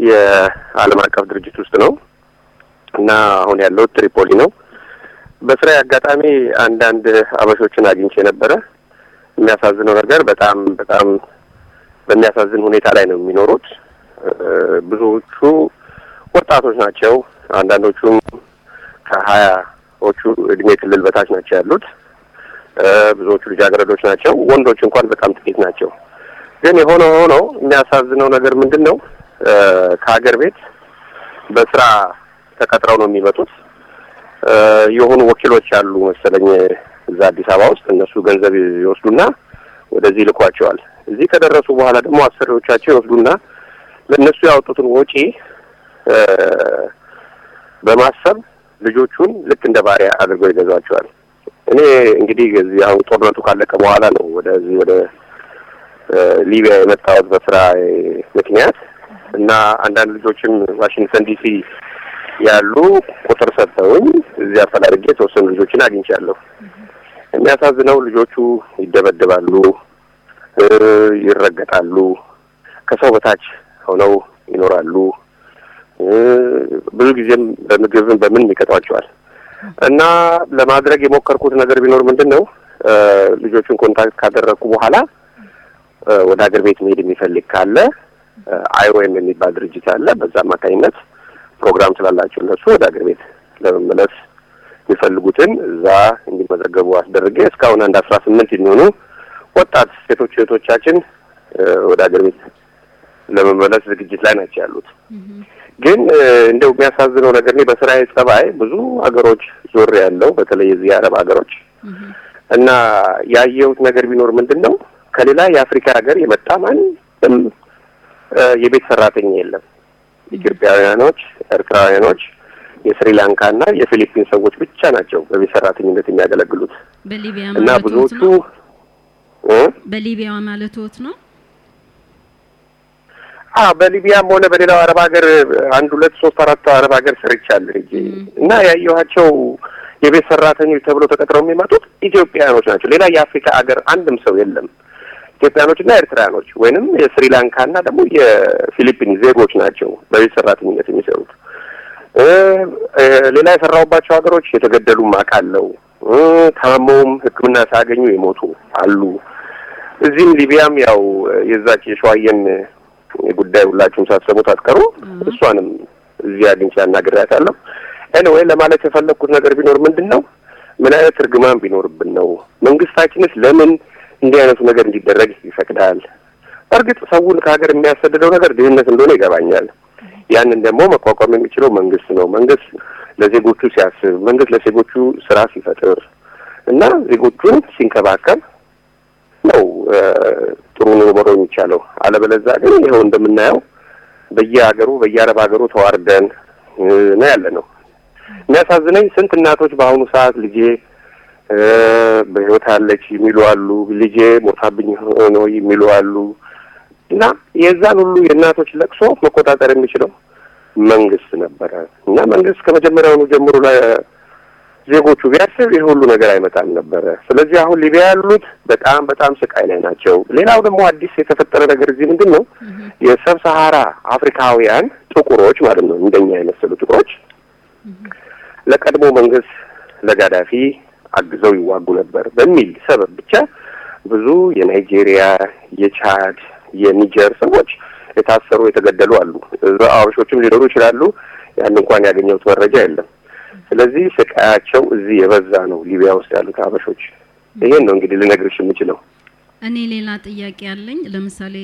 የዓለም አቀፍ ድርጅት ውስጥ ነው እና አሁን ያለው ትሪፖሊ ነው። በስራ አጋጣሚ አንዳንድ አበሾችን አግኝቼ ነበረ። የሚያሳዝነው ነገር በጣም በጣም በሚያሳዝን ሁኔታ ላይ ነው የሚኖሩት። ብዙዎቹ ወጣቶች ናቸው። አንዳንዶቹም ከሀያዎቹ እድሜ ክልል በታች ናቸው ያሉት። ብዙዎቹ ልጃገረዶች ናቸው። ወንዶች እንኳን በጣም ጥቂት ናቸው። ግን የሆነ ሆኖ የሚያሳዝነው ነገር ምንድን ነው? ከሀገር ቤት በስራ ተቀጥረው ነው የሚመጡት። የሆኑ ወኪሎች አሉ መሰለኝ እዛ አዲስ አበባ ውስጥ እነሱ ገንዘብ ይወስዱና ወደዚህ ይልኳቸዋል። እዚህ ከደረሱ በኋላ ደግሞ አሰሪዎቻቸው ይወስዱና ለእነሱ ያወጡትን ወጪ በማሰብ ልጆቹን ልክ እንደ ባሪያ አድርገው ይገዟቸዋል። እኔ እንግዲህ እዚህ አሁን ጦርነቱ ካለቀ በኋላ ነው ወደዚህ ወደ ሊቢያ የመጣሁት በስራ ምክንያት እና አንዳንድ ልጆችም ዋሽንግተን ዲሲ ያሉ ቁጥር ሰጥተውኝ እዚህ አፈላልጌ የተወሰኑ ልጆችን አግኝቻለሁ። የሚያሳዝነው ልጆቹ ይደበደባሉ፣ ይረገጣሉ፣ ከሰው በታች ሆነው ይኖራሉ። ብዙ ጊዜም በምግብም በምን ይቀጧቸዋል። እና ለማድረግ የሞከርኩት ነገር ቢኖር ምንድን ነው ልጆቹን contact ካደረግኩ በኋላ ወደ ሀገር ቤት መሄድ የሚፈልግ ካለ IOM የሚባል ድርጅት አለ። በዛ አማካኝነት ፕሮግራም ስላላቸው እነሱ ወደ ሀገር ቤት ለመመለስ የሚፈልጉትን እዛ እንዲመዘገቡ አስደርጌ እስካሁን አንድ አስራ ስምንት የሚሆኑ ወጣት ሴቶች እህቶቻችን ወደ ሀገር ቤት ለመመለስ ዝግጅት ላይ ናቸው ያሉት። ግን እንደው የሚያሳዝነው ነገር እኔ በስራዬ ጸባይ ብዙ ሀገሮች ዞር ያለው በተለይ የዚህ የአረብ ሀገሮች እና ያየሁት ነገር ቢኖር ምንድን ነው ከሌላ የአፍሪካ ሀገር የመጣ ማንም የቤት ሰራተኛ የለም። ኢትዮጵያውያኖች፣ ኤርትራውያኖች፣ የስሪላንካ እና የፊሊፒን ሰዎች ብቻ ናቸው በቤት ሰራተኝነት የሚያገለግሉት እና ብዙዎቹ? በሊቢያ ማለትዎት ነው? አ በሊቢያም ሆነ በሌላው አረብ ሀገር አንድ ሁለት ሶስት አራት አረብ ሀገር ሰርቻለሁ ሄጄ እና ያየኋቸው የቤት ሰራተኞች ተብለው ተቀጥረው የሚመጡት ኢትዮጵያውያኖች ናቸው። ሌላ የአፍሪካ ሀገር አንድም ሰው የለም። ኢትዮጵያኖችና ኤርትራያኖች ወይንም የስሪላንካና ደግሞ የፊሊፒን ዜጎች ናቸው በቤት ሰራተኝነት የሚሰሩት። ሌላ የሰራሁባቸው ሀገሮች የተገደሉም አውቃለሁ። እ ታመውም ሕክምና ሳያገኙ የሞቱ አሉ። እዚህም ሊቢያም ያው የዛች የሸዋየን ጉዳይ ሁላችሁም ሳትሰሙት አትቀሩ። እሷንም እዚህ አግኝቼ አናግሬያታለሁ። ኤኒዌይ ለማለት የፈለግኩት ነገር ቢኖር ምንድን ነው ምን አይነት እርግማን ቢኖርብን ነው መንግስታችንስ ለምን እንዲህ አይነቱ ነገር እንዲደረግ ይፈቅዳል? በእርግጥ ሰውን ከሀገር የሚያሰድደው ነገር ድህነት እንደሆነ ይገባኛል። ያንን ደግሞ መቋቋም የሚችለው መንግስት ነው። መንግስት ለዜጎቹ ሲያስብ፣ መንግስት ለዜጎቹ ስራ ሲፈጥር እና ዜጎቹን ሲንከባከብ ነው ጥሩ ኑሮ የሚቻለው። አለበለዚያ ግን ይኸው እንደምናየው በየሀገሩ በየአረብ ሀገሩ ተዋርደን ነው ያለ ነው። የሚያሳዝነኝ ስንት እናቶች በአሁኑ ሰዓት ልጄ በህይወት አለች የሚሉ አሉ፣ ልጄ ሞታብኝ ነው የሚሉ አሉ። እና የዛን ሁሉ የእናቶች ለቅሶ መቆጣጠር የሚችለው መንግስት ነበረ እና መንግስት ከመጀመሪያውኑ ጀምሮ ለዜጎቹ ቢያስብ ይህ ሁሉ ነገር አይመጣም ነበረ። ስለዚህ አሁን ሊቢያ ያሉት በጣም በጣም ስቃይ ላይ ናቸው። ሌላው ደግሞ አዲስ የተፈጠረ ነገር እዚህ ምንድን ነው የሰብ ሰሃራ አፍሪካውያን ጥቁሮች ማለት ነው እንደኛ የመሰሉ ጥቁሮች ለቀድሞ መንግስት ለጋዳፊ አግዘው ይዋጉ ነበር በሚል ሰበብ ብቻ ብዙ የናይጄሪያ፣ የቻድ፣ የኒጀር ሰዎች የታሰሩ የተገደሉ አሉ። አበሾችም ሊኖሩ ይችላሉ። ያን እንኳን ያገኘሁት መረጃ የለም። ስለዚህ ስቃያቸው እዚህ የበዛ ነው ሊቢያ ውስጥ ያሉት አበሾች። ይሄን ነው እንግዲህ ልነግርሽ የምችለው። እኔ ሌላ ጥያቄ ያለኝ ለምሳሌ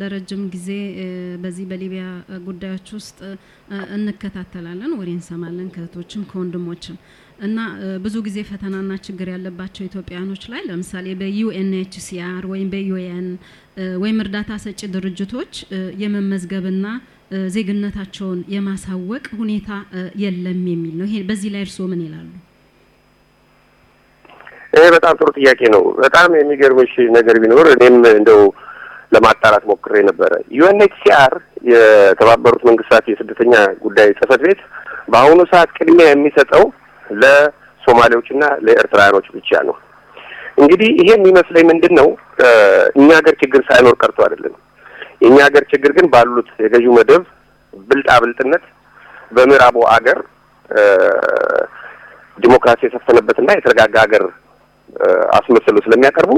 ለረጅም ጊዜ በዚህ በሊቢያ ጉዳዮች ውስጥ እንከታተላለን፣ ወሬ እንሰማለን ከእህቶችም ከወንድሞችም እና ብዙ ጊዜ ፈተናና ችግር ያለባቸው ኢትዮጵያኖች ላይ ለምሳሌ በ UNHCR ወይም በ UN ወይም እርዳታ ሰጪ ድርጅቶች የመመዝገብና ዜግነታቸውን የማሳወቅ ሁኔታ የለም የሚል ነው። ይሄ በዚህ ላይ እርስዎ ምን ይላሉ? ይሄ በጣም ጥሩ ጥያቄ ነው። በጣም የሚገርምሽ ነገር ቢኖር እኔም እንደው ለማጣራት ሞክሬ ነበረ። UNHCR የተባበሩት መንግስታት የስደተኛ ጉዳይ ጽህፈት ቤት በአሁኑ ሰዓት ቅድሚያ የሚሰጠው ለሶማሌዎችና ለኤርትራውያኖች ብቻ ነው። እንግዲህ ይሄ የሚመስለኝ ምንድን ነው እኛ ሀገር ችግር ሳይኖር ቀርቶ አይደለም። የእኛ ሀገር ችግር ግን ባሉት የገዢው መደብ ብልጣ ብልጥነት በምዕራቡ አገር ዲሞክራሲ የሰፈነበትና የተረጋጋ ሀገር አስመስለው ስለሚያቀርቡ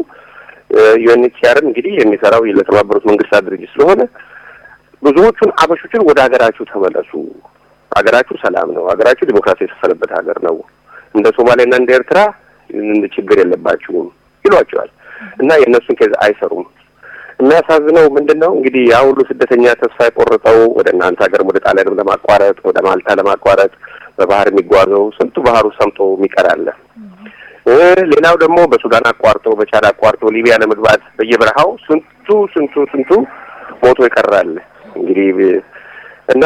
UNHCR ም እንግዲህ የሚሰራው ለተባበሩት መንግስታት ድርጅት ስለሆነ ብዙዎቹን አበሾችን ወደ ሀገራችሁ ተመለሱ፣ ሀገራችሁ ሰላም ነው፣ ሀገራችሁ ዲሞክራሲ የሰፈነበት ሀገር ነው፣ እንደ ሶማሌና እንደ ኤርትራ ችግር የለባችሁም ይሏቸዋል እና የእነሱን case አይሰሩም። የሚያሳዝነው ምንድን ነው እንግዲህ ያ ሁሉ ስደተኛ ተስፋ የቆረጠው ወደ እናንተ ሀገርም ወደ ጣሊያንም ለማቋረጥ ወደ ማልታ ለማቋረጥ በባህር የሚጓዘው ስንቱ ባህሩ ሰምጦ የሚቀር አለ። ሌላው ደግሞ በሱዳን አቋርጦ በቻድ አቋርጦ ሊቢያ ለመግባት በየበረሃው ስንቱ ስንቱ ስንቱ ሞቶ ይቀራል። እንግዲህ እና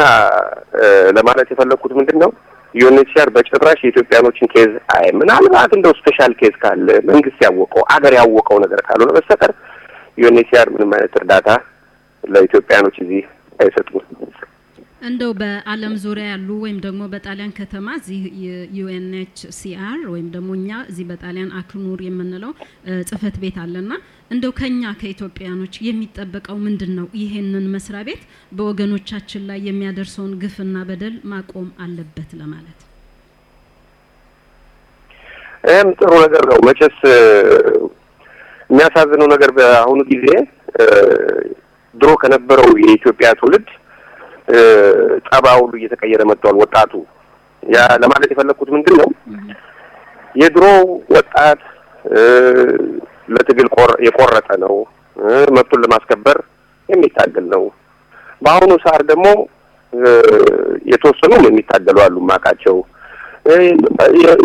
ለማለት የፈለግኩት ምንድን ነው UNHCR በጭራሽ የኢትዮጵያኖችን case አይ ምናልባት እንደው special case ካለ መንግስት ያወቀው አገር ያወቀው ነገር ካልሆነ በስተቀር UNHCR ምንም አይነት እርዳታ ለኢትዮጵያኖች እዚህ አይሰጡም። እንደው በዓለም ዙሪያ ያሉ ወይም ደግሞ በጣሊያን ከተማ እዚህ UNHCR ወይም ደግሞ እኛ እዚህ በጣሊያን አክኑር የምንለው ጽህፈት ቤት አለና እንደው ከኛ ከኢትዮጵያኖች የሚጠበቀው ምንድን ነው? ይሄንን መስሪያ ቤት በወገኖቻችን ላይ የሚያደርሰውን ግፍና በደል ማቆም አለበት ለማለት ይህም ጥሩ ነገር ነው። መቼስ የሚያሳዝነው ነገር በአሁኑ ጊዜ ድሮ ከነበረው የኢትዮጵያ ትውልድ ጠባ ሁሉ እየተቀየረ መጥቷል። ወጣቱ ያ ለማለት የፈለግኩት ምንድን ነው የድሮ ወጣት ለትግል የቆረጠ ነው፣ መብቱን ለማስከበር የሚታገል ነው። በአሁኑ ሰዓት ደግሞ የተወሰኑም የሚታገሉ አሉ ማቃቸው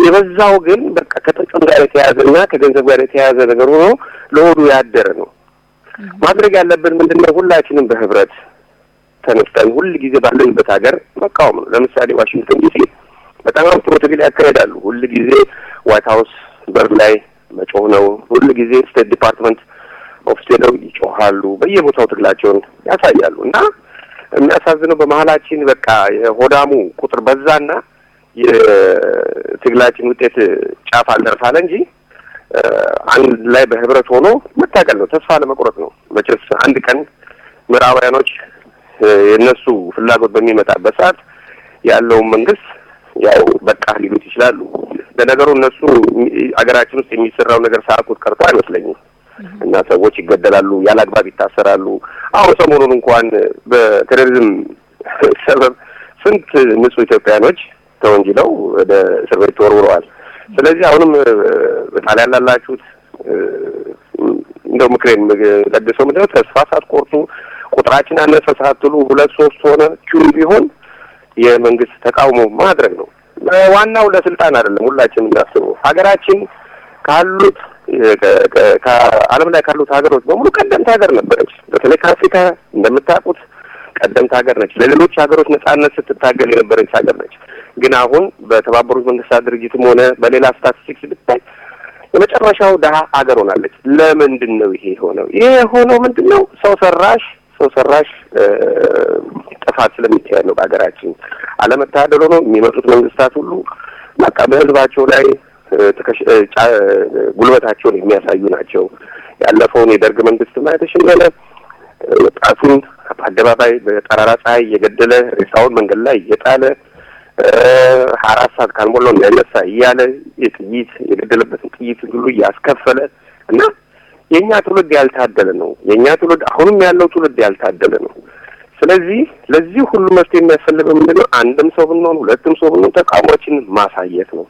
የበዛው ግን በቃ ከጥቅም ጋር የተያያዘ እና ከገንዘብ ጋር የተያያዘ ነገር ሆኖ ለሆዱ ያደረ ነው። ማድረግ ያለብን ምንድን ነው? ሁላችንም በህብረት ተነስተን ሁል ጊዜ ባለንበት ሀገር መቃወም ነው። ለምሳሌ ዋሽንግተን ዲሲ በጣም ጥሩ ትግል ያካሄዳሉ። ሁል ጊዜ ዋይት ሀውስ በር ላይ መጮህ ነው። ሁል ጊዜ State Department office ሄደው ይጮሃሉ። በየቦታው ትግላቸውን ያሳያሉ። እና የሚያሳዝነው በመሀላችን በቃ የሆዳሙ ቁጥር በዛና የትግላችን ውጤት ጫፍ አልደረሰ አለ እንጂ አንድ ላይ በህብረት ሆኖ መታገል ነው። ተስፋ ለመቁረጥ ነው። መቼስ አንድ ቀን ምዕራባውያኖች የእነሱ ፍላጎት በሚመጣበት ሰዓት ያለውን መንግስት ያው በቃ ሊሉት ይችላሉ። ለነገሩ እነሱ አገራችን ውስጥ የሚሰራው ነገር ሳያውቁት ቀርቶ አይመስለኝም። እና ሰዎች ይገደላሉ፣ ያለ አግባብ ይታሰራሉ። አሁን ሰሞኑን እንኳን በቴሮሪዝም ሰበብ ስንት ንጹህ ኢትዮጵያኖች ተወንጅለው ወደ እስር ቤት ተወርውረዋል። ስለዚህ አሁንም በጣሊያን ላላችሁት እንደው ምክሬን ለግሰው ምንድን ነው ተስፋ ሳትቆርጡ ቁጥራችን አነሰ ሳትሉ ሁለት ሶስት ሆነ ቹ ቢሆን የመንግስት ተቃውሞ ማድረግ ነው። ዋናው ለስልጣን አይደለም። ሁላችን እናስበው ሀገራችን ካሉት ከዓለም ላይ ካሉት ሀገሮች በሙሉ ቀደምት ሀገር ነበረች። በተለይ ከአፍሪካ እንደምታውቁት ቀደምት ሀገር ነች። ለሌሎች ሀገሮች ነጻነት ስትታገል የነበረች ሀገር ነች። ግን አሁን በተባበሩት መንግስታት ድርጅትም ሆነ በሌላ ስታቲስቲክስ ብታይ የመጨረሻው ድሀ ሀገር ሆናለች። ለምንድን ነው ይሄ የሆነው? ይሄ የሆነው ምንድን ነው? ሰው ሰራሽ ሰው ሰራሽ ጥፋት ስለሚካሄድ ነው በሀገራችን። አለመታደል ሆኖ የሚመጡት መንግስታት ሁሉ በቃ በህዝባቸው ላይ ጉልበታቸውን የሚያሳዩ ናቸው። ያለፈውን የደርግ መንግስት ማየት ወጣቱን በአደባባይ በጠራራ ፀሐይ እየገደለ ሬሳውን መንገድ ላይ እየጣለ አራት ሰዓት ካልሞላው እንዳይነሳ እያለ የጥይት የገደለበትን ጥይት ሁሉ እያስከፈለ እና የእኛ ትውልድ ያልታደለ ነው። የእኛ ትውልድ አሁንም ያለው ትውልድ ያልታደለ ነው። ስለዚህ ለዚህ ሁሉ መፍትሄ የሚያስፈልገው ምንድን ነው? አንድም ሰው ብንሆን ሁለትም ሰው ብንሆን ተቃውሞችን ማሳየት ነው።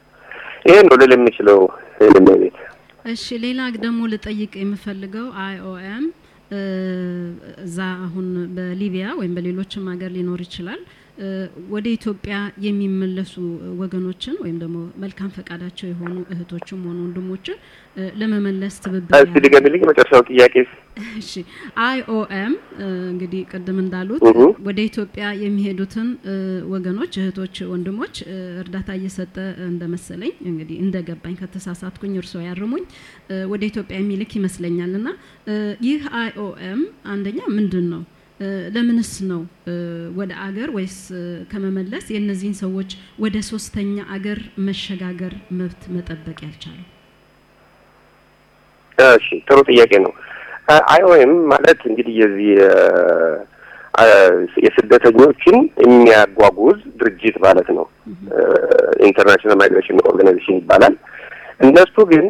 ይሄን ነው ልል የምችለው ቤት። እሺ፣ ሌላ ደግሞ ልጠይቅ የምፈልገው አይኦኤም እዛ አሁን በሊቢያ ወይም በሌሎችም ሀገር ሊኖር ይችላል ወደ ኢትዮጵያ የሚመለሱ ወገኖችን ወይም ደግሞ መልካም ፈቃዳቸው የሆኑ እህቶችም ሆኑ ወንድሞችን ለመመለስ ትብብር እስቲ ድገሚልኝ መጨረሻው ጥያቄ። እሺ አይኦኤም እንግዲህ ቅድም እንዳሉት ወደ ኢትዮጵያ የሚሄዱትን ወገኖች እህቶች፣ ወንድሞች እርዳታ እየሰጠ እንደመሰለኝ እንግዲህ እንደገባኝ ከተሳሳትኩኝ እርስዎ ያርሙኝ ወደ ኢትዮጵያ የሚልክ ይመስለኛል እና ይህ አይኦኤም አንደኛ ምንድን ነው ለምንስ ነው ወደ አገር ወይስ ከመመለስ የእነዚህን ሰዎች ወደ ሶስተኛ አገር መሸጋገር መብት መጠበቅ ያልቻለው? እሺ ጥሩ ጥያቄ ነው። IOM ማለት እንግዲህ የዚህ የስደተኞችን የሚያጓጉዝ ድርጅት ማለት ነው። International Migration Organization ይባላል። እነሱ ግን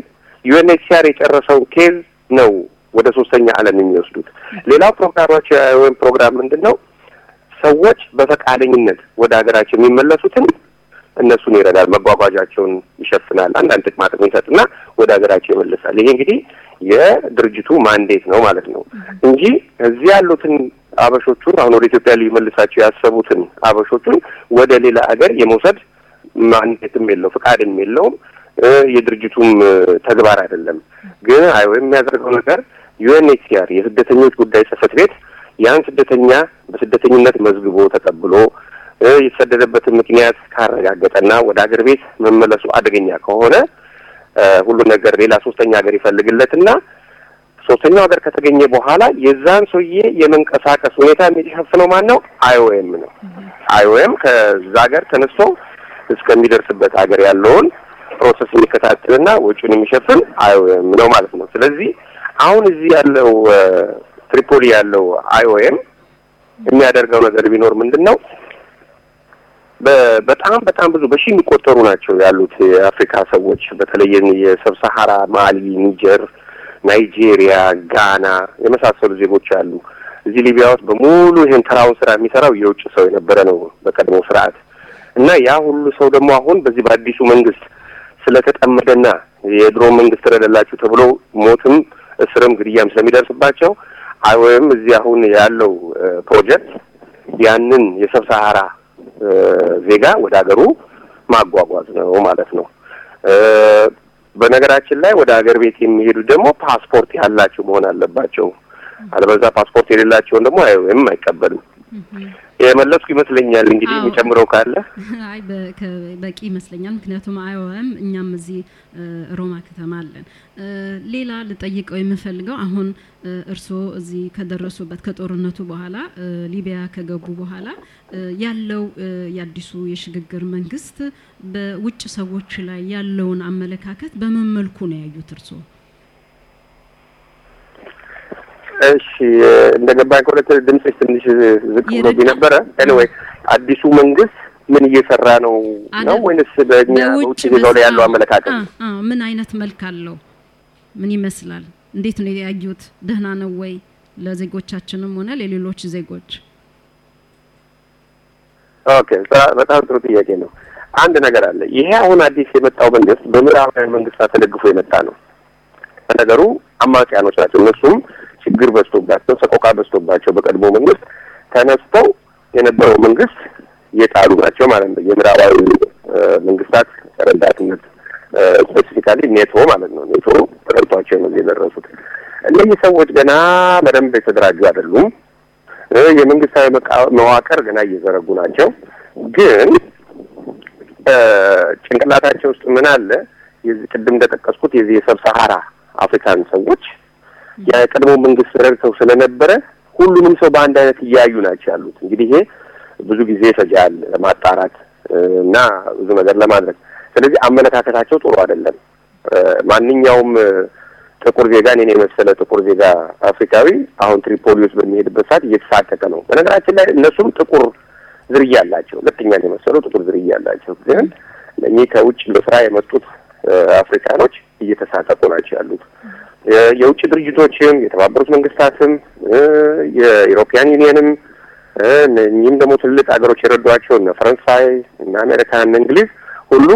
UNHCR የጨረሰውን case ነው ወደ ሶስተኛ ዓለም የሚወስዱት። ሌላው ፕሮግራማቸው የአይኦኤም ፕሮግራም ምንድን ነው? ሰዎች በፈቃደኝነት ወደ ሀገራቸው የሚመለሱትን እነሱን ይረዳል፣ መጓጓዣቸውን ይሸፍናል፣ አንዳንድ ጥቅማ ጥቅም ይሰጥና ወደ ሀገራቸው ይመልሳል። ይሄ እንግዲህ የድርጅቱ ማንዴት ነው ማለት ነው እንጂ እዚህ ያሉትን አበሾቹን አሁን ወደ ኢትዮጵያ ሊመልሳቸው ያሰቡትን አበሾቹን ወደ ሌላ ሀገር የመውሰድ ማንዴትም የለው ፍቃድም የለውም። የድርጅቱም ተግባር አይደለም። ግን IOM የሚያደርገው ነገር UNHCR የስደተኞች ጉዳይ ጽሕፈት ቤት ያን ስደተኛ በስደተኝነት መዝግቦ ተቀብሎ የተሰደደበትን ምክንያት ካረጋገጠና ወደ ሀገር ቤት መመለሱ አደገኛ ከሆነ ሁሉ ነገር ሌላ ሶስተኛ ሀገር ይፈልግለትና ሶስተኛው ሀገር ከተገኘ በኋላ የዛን ሰውዬ የመንቀሳቀስ ሁኔታ የሚሸፍነው ማን ነው? IOM ነው። IOM ከዛ ሀገር ተነስቶ እስከሚደርስበት ሀገር ያለውን process የሚከታተልና ወጪውን የሚሸፍን IOM ነው ማለት ነው። ስለዚህ አሁን እዚህ ያለው ትሪፖሊ ያለው IOM የሚያደርገው ነገር ቢኖር ምንድን ነው? በጣም በጣም ብዙ በሺህ የሚቆጠሩ ናቸው ያሉት የአፍሪካ ሰዎች በተለይ የ sub-Sahara ማሊ፣ ኒጀር፣ ናይጄሪያ፣ ጋና የመሳሰሉ ዜጎች አሉ። እዚህ ሊቢያ ውስጥ በሙሉ ይህን ተራውን ስራ የሚሰራው የውጭ ሰው የነበረ ነው በቀድሞ ስርዓት እና ያ ሁሉ ሰው ደግሞ አሁን በዚህ በአዲሱ መንግስት ስለተጠመደና የድሮ መንግስት ረደላችሁ ተብሎ ሞትም እስርም ግድያም ስለሚደርስባቸው አይኦኤም እዚህ አሁን ያለው ፕሮጀክት ያንን የሰብ ሰሐራ ዜጋ ወደ ሀገሩ ማጓጓዝ ነው ማለት ነው። በነገራችን ላይ ወደ ሀገር ቤት የሚሄዱ ደግሞ ፓስፖርት ያላቸው መሆን አለባቸው። አለበዛ ፓስፖርት የሌላቸውን ደግሞ አይኦኤም አይቀበልም። የመለስኩ ይመስለኛል። እንግዲህ የሚጨምረው ካለ አይ በቂ ይመስለኛል። ምክንያቱም አይኦኤም እኛም እዚህ ሮማ ከተማ አለን። ሌላ ልጠይቀው የምፈልገው አሁን እርስዎ እዚህ ከደረሱበት ከጦርነቱ በኋላ ሊቢያ ከገቡ በኋላ ያለው የአዲሱ የሽግግር መንግስት በውጭ ሰዎች ላይ ያለውን አመለካከት በምን መልኩ ነው ያዩት እርስዎ? እሺ እንደ ገባኝ ከሆነ ድምፅሽ ትንሽ ዝቅ ብሎብኝ ነበረ። anyway አዲሱ መንግስት ምን እየሰራ ነው ነው ወይንስ በእኛ በውጭ ዜጋው ላይ ያለው አመለካከት ምን አይነት መልክ አለው? ምን ይመስላል? እንዴት ነው ያዩት? ደህና ነው ወይ ለዜጎቻችንም ሆነ ለሌሎች ዜጎች? okay፣ በጣም ጥሩ ጥያቄ ነው። አንድ ነገር አለ። ይሄ አሁን አዲስ የመጣው መንግስት በምዕራባውያን መንግስታት ተደግፎ የመጣ ነው። ነገሩ አማጽያኖች ናቸው። እነሱም ችግር በዝቶባቸው ሰቆቃ በዝቶባቸው በቀድሞ መንግስት ተነስተው የነበረው መንግስት የጣሉ ናቸው ማለት ነው። የምዕራባዊ መንግስታት ረዳትነት ስፔሲፊካሊ ኔቶ ማለት ነው። ኔቶ ተረድቷቸው ነው የደረሱት። እነዚህ ሰዎች ገና በደንብ የተደራጁ አይደሉም። የመንግስታዊ መዋቅር ገና እየዘረጉ ናቸው። ግን ጭንቅላታቸው ውስጥ ምን አለ? የዚህ ቅድም እንደጠቀስኩት የዚህ የሰብ ሰሐራ አፍሪካን ሰዎች የቀድሞ መንግስት ረድተው ስለነበረ ሁሉንም ሰው በአንድ አይነት እያዩ ናቸው ያሉት። እንግዲህ ይሄ ብዙ ጊዜ ይፈጃል ለማጣራት እና ብዙ ነገር ለማድረግ። ስለዚህ አመለካከታቸው ጥሩ አይደለም። ማንኛውም ጥቁር ዜጋ እኔን የመሰለ ጥቁር ዜጋ አፍሪካዊ አሁን ትሪፖሊ ውስጥ በሚሄድበት ሰዓት እየተሳቀቀ ነው። በነገራችን ላይ እነሱም ጥቁር ዝርያ አላቸው። ሁለተኛን የመሰሉ ጥቁር ዝርያ አላቸው። ግን እኚህ ከውጭ ለስራ የመጡት አፍሪካኖች እየተሳቀቁ ናቸው ያሉት። የውጭ ድርጅቶችም የተባበሩት መንግስታትም የኢሮፒያን ዩኒየንም እኚህም ደግሞ ትልቅ ሀገሮች የረዷቸው እነ ፈረንሳይ እነ አሜሪካ እነ እንግሊዝ ሁሉ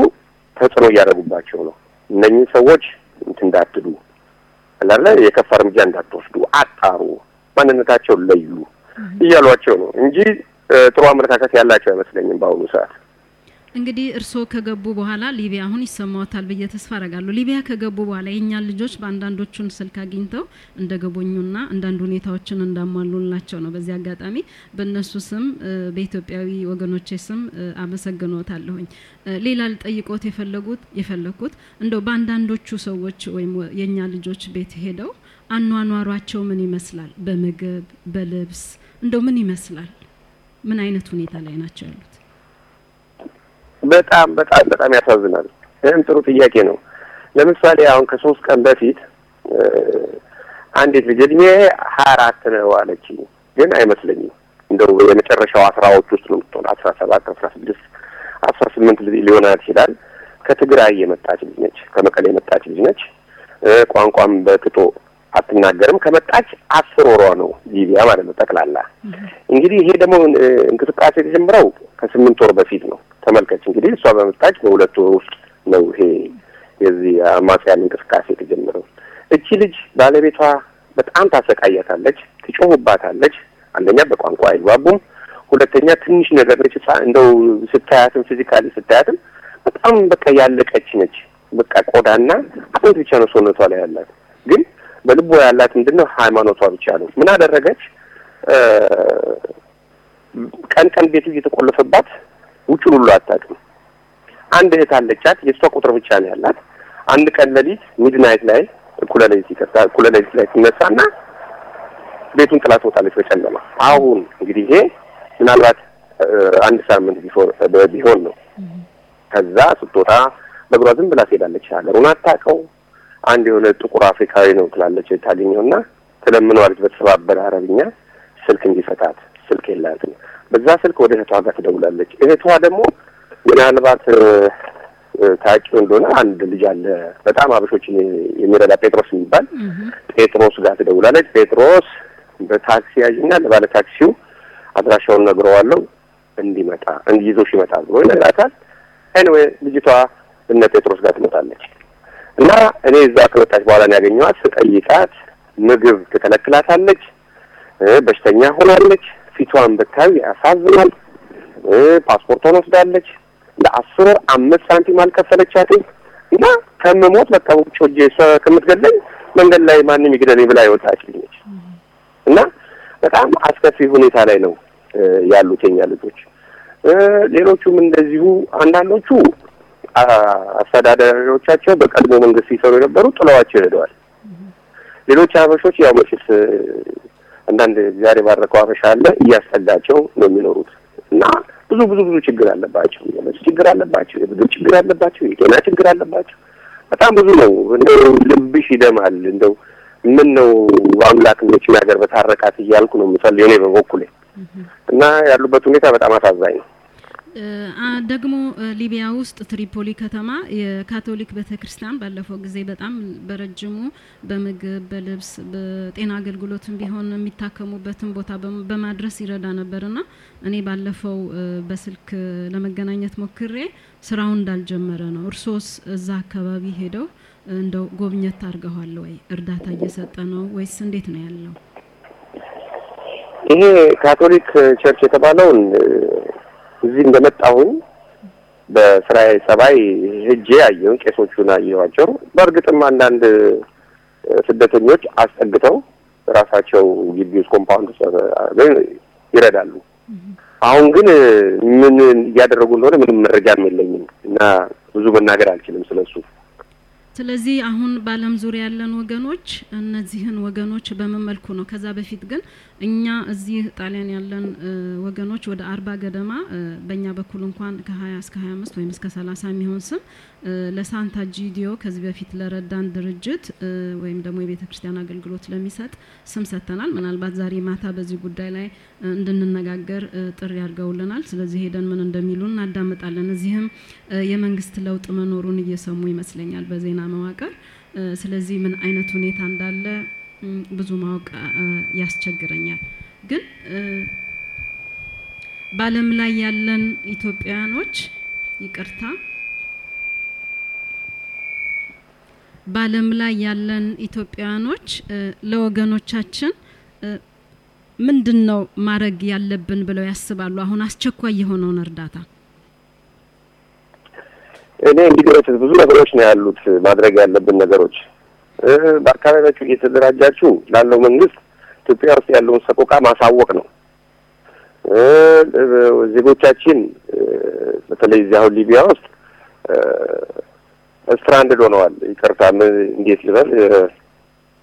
ተጽዕኖ እያደረጉባቸው ነው። እነኚህ ሰዎች እንትን እንዳትሉ አላለ የከፋ እርምጃ እንዳትወስዱ፣ አጣሩ፣ ማንነታቸውን ለዩ እያሏቸው ነው እንጂ ጥሩ አመለካከት ያላቸው አይመስለኝም በአሁኑ ሰዓት። እንግዲህ እርስዎ ከገቡ በኋላ ሊቢያ አሁን ይሰማዎታል ብዬ ተስፋ አረጋለሁ። ሊቢያ ከገቡ በኋላ የእኛን ልጆች በአንዳንዶቹን ስልክ አግኝተው እንደ ገቦኙና አንዳንድ ሁኔታዎችን እንዳሟሉላቸው ነው። በዚህ አጋጣሚ በእነሱ ስም በኢትዮጵያዊ ወገኖቼ ስም አመሰግኖታለሁኝ። ሌላ ልጠይቆት የፈለጉት የፈለግኩት እንደው በአንዳንዶቹ ሰዎች ወይም የእኛ ልጆች ቤት ሄደው አኗኗሯቸው ምን ይመስላል? በምግብ በልብስ እንደው ምን ይመስላል? ምን አይነት ሁኔታ ላይ ናቸው ያሉት? በጣም በጣም በጣም ያሳዝናል። ይህም ጥሩ ጥያቄ ነው። ለምሳሌ አሁን ከሶስት ቀን በፊት አንዲት ልጅ እድሜ ሀያ አራት ነው አለችኝ፣ ግን አይመስለኝም እንደው የመጨረሻው አስራዎች ውስጥ ነው የምትሆን አስራ ሰባት አስራ ስድስት አስራ ስምንት ሊሆናት ይችላል። ከትግራይ የመጣች ልጅ ነች። ከመቀሌ የመጣች ልጅ ነች። ቋንቋም በቅጡ አትናገርም። ከመጣች አስር ወሯ ነው ሊቢያ ማለት ነው ጠቅላላ። እንግዲህ ይሄ ደግሞ እንቅስቃሴ የተጀመረው ከስምንት ወር በፊት ነው። ተመልከች እንግዲህ እሷ በመጣች በሁለት ወር ውስጥ ነው ይሄ የዚህ አማጽያን እንቅስቃሴ የተጀመረው። እቺ ልጅ ባለቤቷ በጣም ታሰቃያታለች፣ ትጮህባታለች። አንደኛ በቋንቋ አይግባቡም፣ ሁለተኛ ትንሽ ነገር ነች። እንደው ስታያትም physically ስታያትም በጣም በቃ ያለቀች ነች። በቃ ቆዳና አጥንት ብቻ ነው ሰውነቷ ላይ ያላት ግን በልቧ ያላት ምንድነው ሃይማኖቷ ብቻ ነው። ምን አደረገች? ቀን ቀን ቤቱ እየተቆለፈባት ውጭን ሁሉ አታውቅም። አንድ እህት አለቻት፣ የእሷ ቁጥር ብቻ ነው ያላት። አንድ ቀን ሌሊት midnight ላይ እኩለ ሌሊት ይቀርታ እኩለ ሌሊት ላይ ትነሳና ቤቱን ጥላ ትወጣለች በጨለማ። አሁን እንግዲህ ይሄ ምናልባት አንድ ሳምንት ቢሆን ነው። ከዛ ስትወጣ በእግሯ ዝም ብላ ትሄዳለች። ሀገሩን አታውቀው አንድ የሆነ ጥቁር አፍሪካዊ ነው ትላለች ታገኘውና ትለምነዋለች በተሰባበረ አረብኛ ስልክ እንዲፈታት ስልክ የላትም። በዛ ስልክ ወደ እህቷ ጋር ትደውላለች። እህቷ ደግሞ ምናልባት ታውቂው እንደሆነ አንድ ልጅ አለ በጣም አበሾችን የሚረዳ ጴጥሮስ የሚባል ጴጥሮስ ጋር ትደውላለች። ጴጥሮስ በታክሲ ያዥና ለባለ ታክሲው አድራሻውን ነግረዋለሁ እንዲመጣ እንዲይዞሽ ይመጣል ብሎ ይነግራታል። anyway ልጅቷ እነ ጴጥሮስ ጋር ትመጣለች እና እኔ እዛ ከመጣች በኋላ ነው ያገኘኋት። ስጠይቃት ምግብ ትከለክላታለች፣ በሽተኛ ሆናለች። ፊቷን ብታዩ ያሳዝናል። ፓስፖርቷን ወስዳለች። ለአስር ወር አምስት ሳንቲም አልከፈለቻትም። እና ከምሞት በቃ ውጭ ወጄ ከምትገለኝ መንገድ ላይ ማንም ይግደለኝ ብላ የወጣች ልጅ ነች። እና በጣም አስከፊ ሁኔታ ላይ ነው ያሉት የኛ ልጆች። ሌሎቹም እንደዚሁ አንዳንዶቹ አስተዳዳሪዎቻቸው በቀድሞ መንግስት ሲሰሩ የነበሩ ጥለዋቸው ሄደዋል። ሌሎች አበሾች ያው መቼስ አንዳንድ ዛሬ ባረከው አበሻ አለ እያስጠጋቸው ነው የሚኖሩት እና ብዙ ብዙ ብዙ ችግር አለባቸው። የመስ ችግር አለባቸው፣ የምግብ ችግር አለባቸው፣ የጤና ችግር አለባቸው። በጣም ብዙ ነው። እንደው ልብሽ ይደማል። እንደው ምን ነው አምላክ እንደችን ሀገር በታረቃት እያልኩ ነው የምጸልየው እኔ በበኩሌ እና ያሉበት ሁኔታ በጣም አሳዛኝ ነው። ደግሞ ሊቢያ ውስጥ ትሪፖሊ ከተማ የካቶሊክ ቤተ ክርስቲያን ባለፈው ጊዜ በጣም በረጅሙ በምግብ፣ በልብስ፣ በጤና አገልግሎትም ቢሆን የሚታከሙበትን ቦታ በማድረስ ይረዳ ነበርና እኔ ባለፈው በስልክ ለመገናኘት ሞክሬ ስራውን እንዳልጀመረ ነው። እርሶስ እዛ አካባቢ ሄደው እንደው ጎብኘት አድርገዋል ወይ? እርዳታ እየሰጠ ነው ወይስ እንዴት ነው ያለው? ይሄ ካቶሊክ church የተባለውን እዚህ እንደመጣሁኝ በስራዬ ሰበብ ሄጄ አየሁኝ። ቄሶቹን አየኋቸው። በእርግጥም አንዳንድ ስደተኞች አስጠግተው ራሳቸው ግቢ ውስጥ compound ይረዳሉ። አሁን ግን ምን እያደረጉ እንደሆነ ምንም መረጃም የለኝም እና ብዙ መናገር አልችልም ስለሱ። ስለዚህ አሁን በዓለም ዙሪያ ያለን ወገኖች እነዚህን ወገኖች በምን መልኩ ነው? ከዛ በፊት ግን እኛ እዚህ ጣሊያን ያለን ወገኖች ወደ አርባ ገደማ በእኛ በኩል እንኳን ከሀያ እስከ ሀያ አምስት ወይም እስከ ሰላሳ የሚሆን ስም ለሳንታ ጂዲዮ ከዚህ በፊት ለረዳን ድርጅት ወይም ደግሞ የቤተ ክርስቲያን አገልግሎት ለሚሰጥ ስም ሰጥተናል። ምናልባት ዛሬ ማታ በዚህ ጉዳይ ላይ እንድንነጋገር ጥሪ አድርገውልናል። ስለዚህ ሄደን ምን እንደሚሉ እናዳምጣለን። እዚህም የመንግስት ለውጥ መኖሩን እየሰሙ ይመስለኛል በዜና መዋቅር። ስለዚህ ምን አይነት ሁኔታ እንዳለ ብዙ ማወቅ ያስቸግረኛል። ግን በዓለም ላይ ያለን ኢትዮጵያውያኖች ይቅርታ በዓለም ላይ ያለን ኢትዮጵያውያኖች ለወገኖቻችን ምንድን ነው ማድረግ ያለብን ብለው ያስባሉ? አሁን አስቸኳይ የሆነውን እርዳታ እኔ በፊት ብዙ ነገሮች ነው ያሉት ማድረግ ያለብን ነገሮች። በአካባቢያችሁ እየተደራጃችሁ ላለው መንግስት ኢትዮጵያ ውስጥ ያለውን ሰቆቃ ማሳወቅ ነው። ዜጎቻችን በተለይ እዚህ አሁን ሊቢያ ውስጥ ስትራንድድ ሆነዋል። ይቅርታ እንዴት ልበል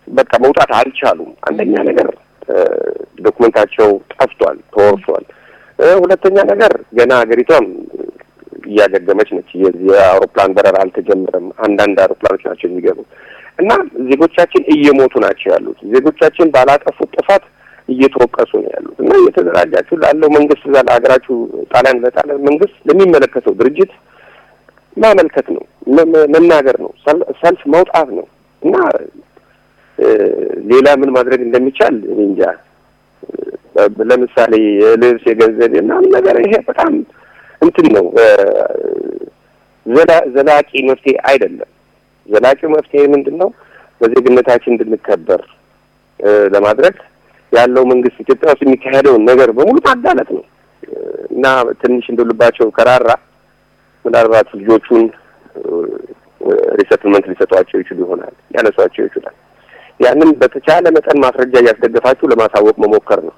በቃ መውጣት አልቻሉም። አንደኛ ነገር ዶክመንታቸው ጠፍቷል፣ ተወርሷል። ሁለተኛ ነገር ገና ሀገሪቷም እያገገመች ነች። የዚህ የአውሮፕላን በረራ አልተጀመረም። አንዳንድ አውሮፕላኖች ናቸው የሚገቡ እና ዜጎቻችን እየሞቱ ናቸው ያሉት። ዜጎቻችን ባላጠፉት ጥፋት እየተወቀሱ ነው ያሉት እና እየተደራጃችሁ ላለው መንግስት እዛ ለሀገራችሁ ጣሊያን ለጣሊያን መንግስት ለሚመለከተው ድርጅት ማመልከት ነው፣ መናገር ነው፣ ሰል- ሰልፍ መውጣት ነው እና ሌላ ምን ማድረግ እንደሚቻል እንጃ። ለምሳሌ የልብስ የገንዘብ ምናምን ነገር ይሄ በጣም እንትን ነው ዘላቂ መፍትሄ አይደለም። ዘላቂው መፍትሄ ምንድን ነው? በዜግነታችን እንድንከበር ለማድረግ ያለው መንግስት ኢትዮጵያ ውስጥ የሚካሄደውን ነገር በሙሉ ማጋለጥ ነው እና ትንሽ እንደ ልባቸው ከራራ ምናልባት ልጆቹን resettlement ሊሰጧቸው ይችሉ ይሆናል፣ ያነሷቸው ይችላል። ያንን በተቻለ መጠን ማስረጃ እያስደገፋችሁ ለማሳወቅ መሞከር ነው።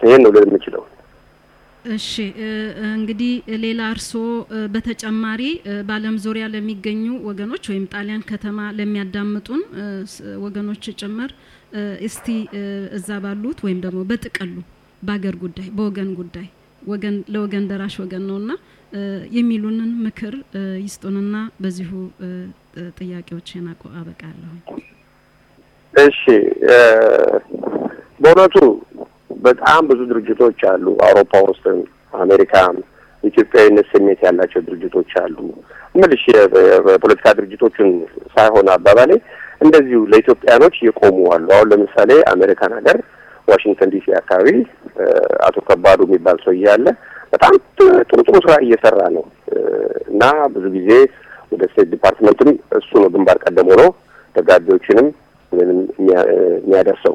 ይሄን ነው ልል የምችለው። እሺ እንግዲህ ሌላ እርስዎ በተጨማሪ በዓለም ዙሪያ ለሚገኙ ወገኖች ወይም ጣሊያን ከተማ ለሚያዳምጡን ወገኖች ጭምር እስቲ እዛ ባሉት ወይም ደግሞ በጥቅሉ በአገር ጉዳይ በወገን ጉዳይ ወገን ለወገን ደራሽ ወገን ነውና የሚሉንን ምክር ይስጡንና በዚሁ ጥያቄዎችን አበቃለሁ። እሺ በእውነቱ በጣም ብዙ ድርጅቶች አሉ። አውሮፓ ውስጥም አሜሪካም ኢትዮጵያዊነት ስሜት ያላቸው ድርጅቶች አሉ። ምልሽ የፖለቲካ ድርጅቶችን ሳይሆን አባባሌ እንደዚሁ ለኢትዮጵያኖች የቆሙ አሉ። አሁን ለምሳሌ አሜሪካን ሀገር ዋሽንግተን ዲሲ አካባቢ አቶ ከባዱ የሚባል ሰውዬ አለ። በጣም ጥሩ ጥሩ ስራ እየሰራ ነው እና ብዙ ጊዜ ወደ State Department ም እሱ ነው ግንባር ቀደም ሆኖ ደብዳቤዎችንም ምንም የሚያ- የሚያደርሰው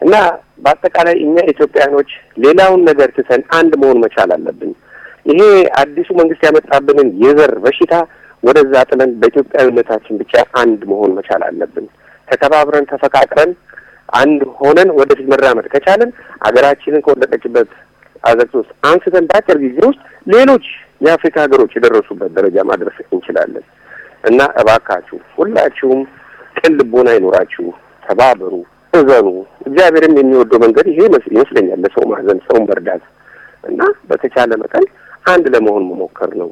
እና በአጠቃላይ እኛ ኢትዮጵያኖች ሌላውን ነገር ትተን አንድ መሆን መቻል አለብን። ይሄ አዲሱ መንግስት ያመጣብንን የዘር በሽታ ወደዛ ጥለን በኢትዮጵያዊነታችን ብቻ አንድ መሆን መቻል አለብን። ተከባብረን ተፈቃቅረን አንድ ሆነን ወደፊት መራመድ ከቻለን አገራችንን ከወደቀችበት አዘቅት ውስጥ አንስተን በአጭር ጊዜ ውስጥ ሌሎች የአፍሪካ ሀገሮች የደረሱበት ደረጃ ማድረስ እንችላለን እና እባካችሁ ሁላችሁም ቅን ልቦና ይኖራችሁ፣ ተባበሩ፣ እዘኑ። እግዚአብሔርም የሚወደው መንገድ ይሄ ይመስ- ይመስለኛል፣ ለሰው ማዘን፣ ሰውን መርዳት እና በተቻለ መጠን አንድ ለመሆን መሞከር ነው።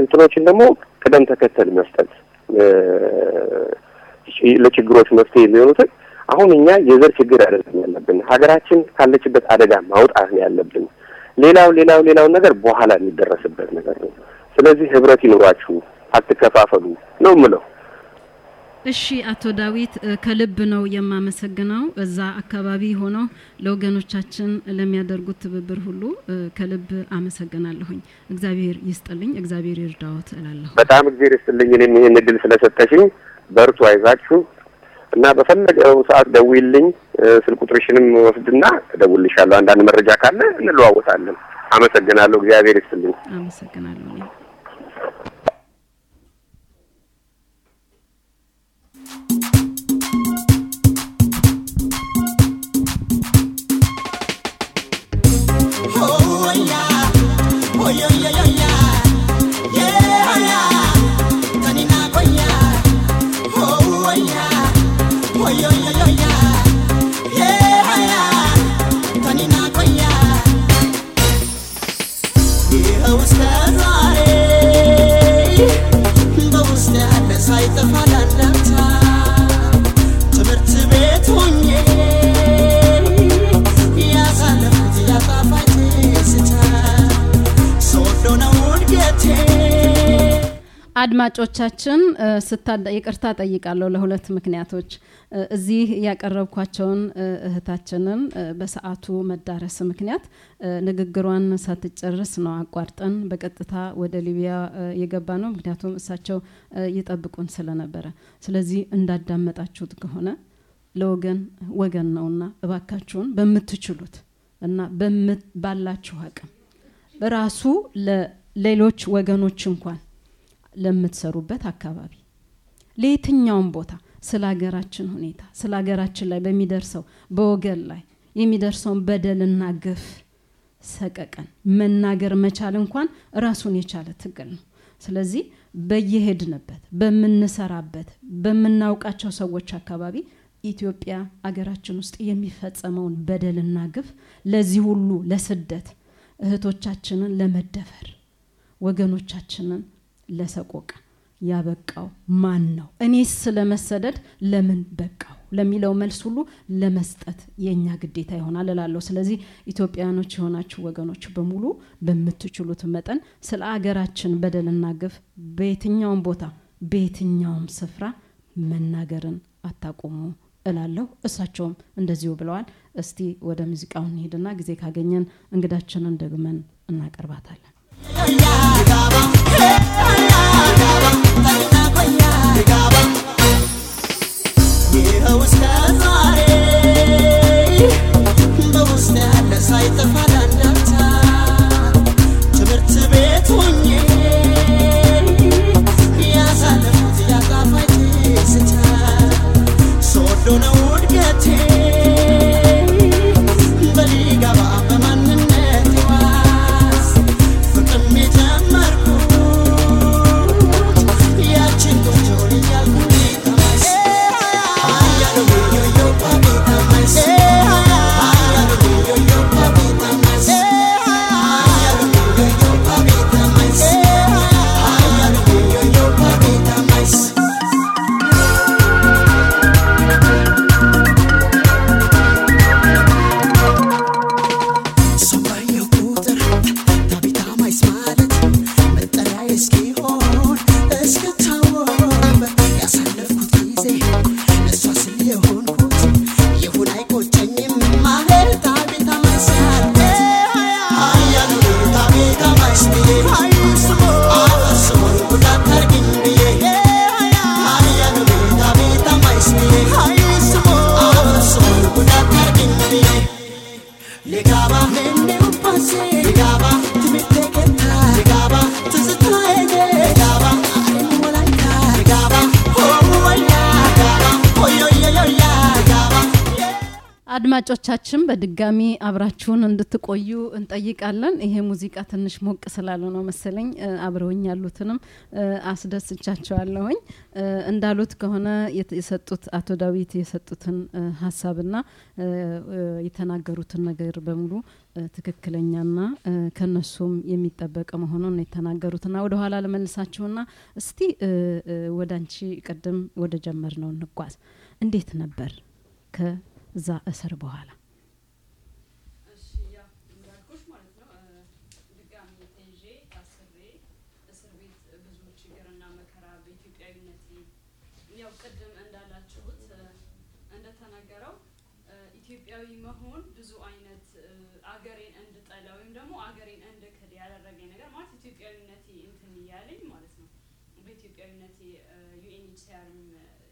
እንትኖችን ደግሞ ቅደም ተከተል መስጠት ለችግሮች መፍትሄ የሚሆኑትን አሁን እኛ የዘር ችግር አይደለም ያለብን፣ ሀገራችን ካለችበት አደጋ ማውጣት ነው ያለብን። ሌላው ሌላው ሌላው ነገር በኋላ የሚደረስበት ነገር ነው። ስለዚህ ህብረት ይኑራችሁ፣ አትከፋፈሉ ነው የምለው። እሺ አቶ ዳዊት ከልብ ነው የማመሰግነው። እዛ አካባቢ ሆነው ለወገኖቻችን ለሚያደርጉት ትብብር ሁሉ ከልብ አመሰግናለሁኝ። እግዚአብሔር ይስጥልኝ፣ እግዚአብሔር ይርዳዎት እላለሁ። በጣም እግዜር ይስጥልኝ እኔም ይህን እድል ስለሰጠሽኝ። በርቱ፣ አይዛችሁ እና በፈለገው ሰዓት ደውይልኝ። ስልክ ቁጥርሽንም ወስድና እደውልልሻለሁ። አንዳንድ መረጃ ካለ እንለዋወጣለን። አመሰግናለሁ። እግዚአብሔር ይስጥልኝ። አመሰግናለሁ እኔም። ሳይጠፋ አድማጮቻችን ይቅርታ ጠይቃለሁ ለሁለት ምክንያቶች እዚህ ያቀረብኳቸውን እህታችንን በሰዓቱ መዳረስ ምክንያት ንግግሯን ሳትጨርስ ነው አቋርጠን በቀጥታ ወደ ሊቢያ የገባ ነው። ምክንያቱም እሳቸው ይጠብቁን ስለነበረ። ስለዚህ እንዳዳመጣችሁት ከሆነ ለወገን ወገን ነውና እባካችሁን በምትችሉት እና ባላችሁ አቅም ራሱ ለሌሎች ወገኖች እንኳን ለምትሰሩበት አካባቢ ለየትኛውም ቦታ ስለ ሀገራችን ሁኔታ ስለ ሀገራችን ላይ በሚደርሰው በወገን ላይ የሚደርሰውን በደልና ግፍ ሰቀቀን መናገር መቻል እንኳን ራሱን የቻለ ትግል ነው። ስለዚህ በየሄድንበት በምንሰራበት በምናውቃቸው ሰዎች አካባቢ ኢትዮጵያ አገራችን ውስጥ የሚፈጸመውን በደልና ግፍ ለዚህ ሁሉ ለስደት እህቶቻችንን ለመደፈር ወገኖቻችንን ለሰቆቃ ያበቃው ማን ነው? እኔስ ስለመሰደድ ለምን በቃው ለሚለው መልስ ሁሉ ለመስጠት የእኛ ግዴታ ይሆናል እላለሁ። ስለዚህ ኢትዮጵያውያኖች የሆናችሁ ወገኖች በሙሉ በምትችሉት መጠን ስለ አገራችን በደልና ግፍ በየትኛውም ቦታ በየትኛውም ስፍራ መናገርን አታቁሙ እላለሁ። እሳቸውም እንደዚሁ ብለዋል። እስቲ ወደ ሙዚቃው እንሄድና ጊዜ ካገኘን እንግዳችንን ደግመን እናቀርባታለን። ትምህርት ቤት ሆኜ በድጋሚ አብራችሁን እንድትቆዩ እንጠይቃለን። ይሄ ሙዚቃ ትንሽ ሞቅ ስላሉ ነው መሰለኝ አብረውኝ ያሉትንም አስደስቻቸዋለሁኝ። እንዳሉት ከሆነ የሰጡት አቶ ዳዊት የሰጡትን ሀሳብና የተናገሩትን ነገር በሙሉ ትክክለኛና ከነሱም የሚጠበቅ መሆኑን የተናገሩትና ወደ ኋላ ልመልሳችሁና እስቲ ወደ አንቺ ቅድም ወደ ጀመር ነው እንጓዝ። እንዴት ነበር ከዛ እስር በኋላ? እሺ ያው እንዳልኩሽ ማለት ነው እ፣ ድጋሚ ተይዤ ታስሬ እስር ቤት ብዙ ችግርና መከራ በኢትዮጵያዊነቴ ያው ቅድም እንዳላችሁት እ፣ እንደተናገረው እ፣ ኢትዮጵያዊ መሆን ብዙ አይነት አገሬን እንድጠላ ወይም ደግሞ አገሬን እንድክድ ያደረገኝ ነገር ማለት ኢትዮጵያዊነቴ እንትን እያለኝ ማለት ነው። በኢትዮጵያዊነቴ UNHCR ም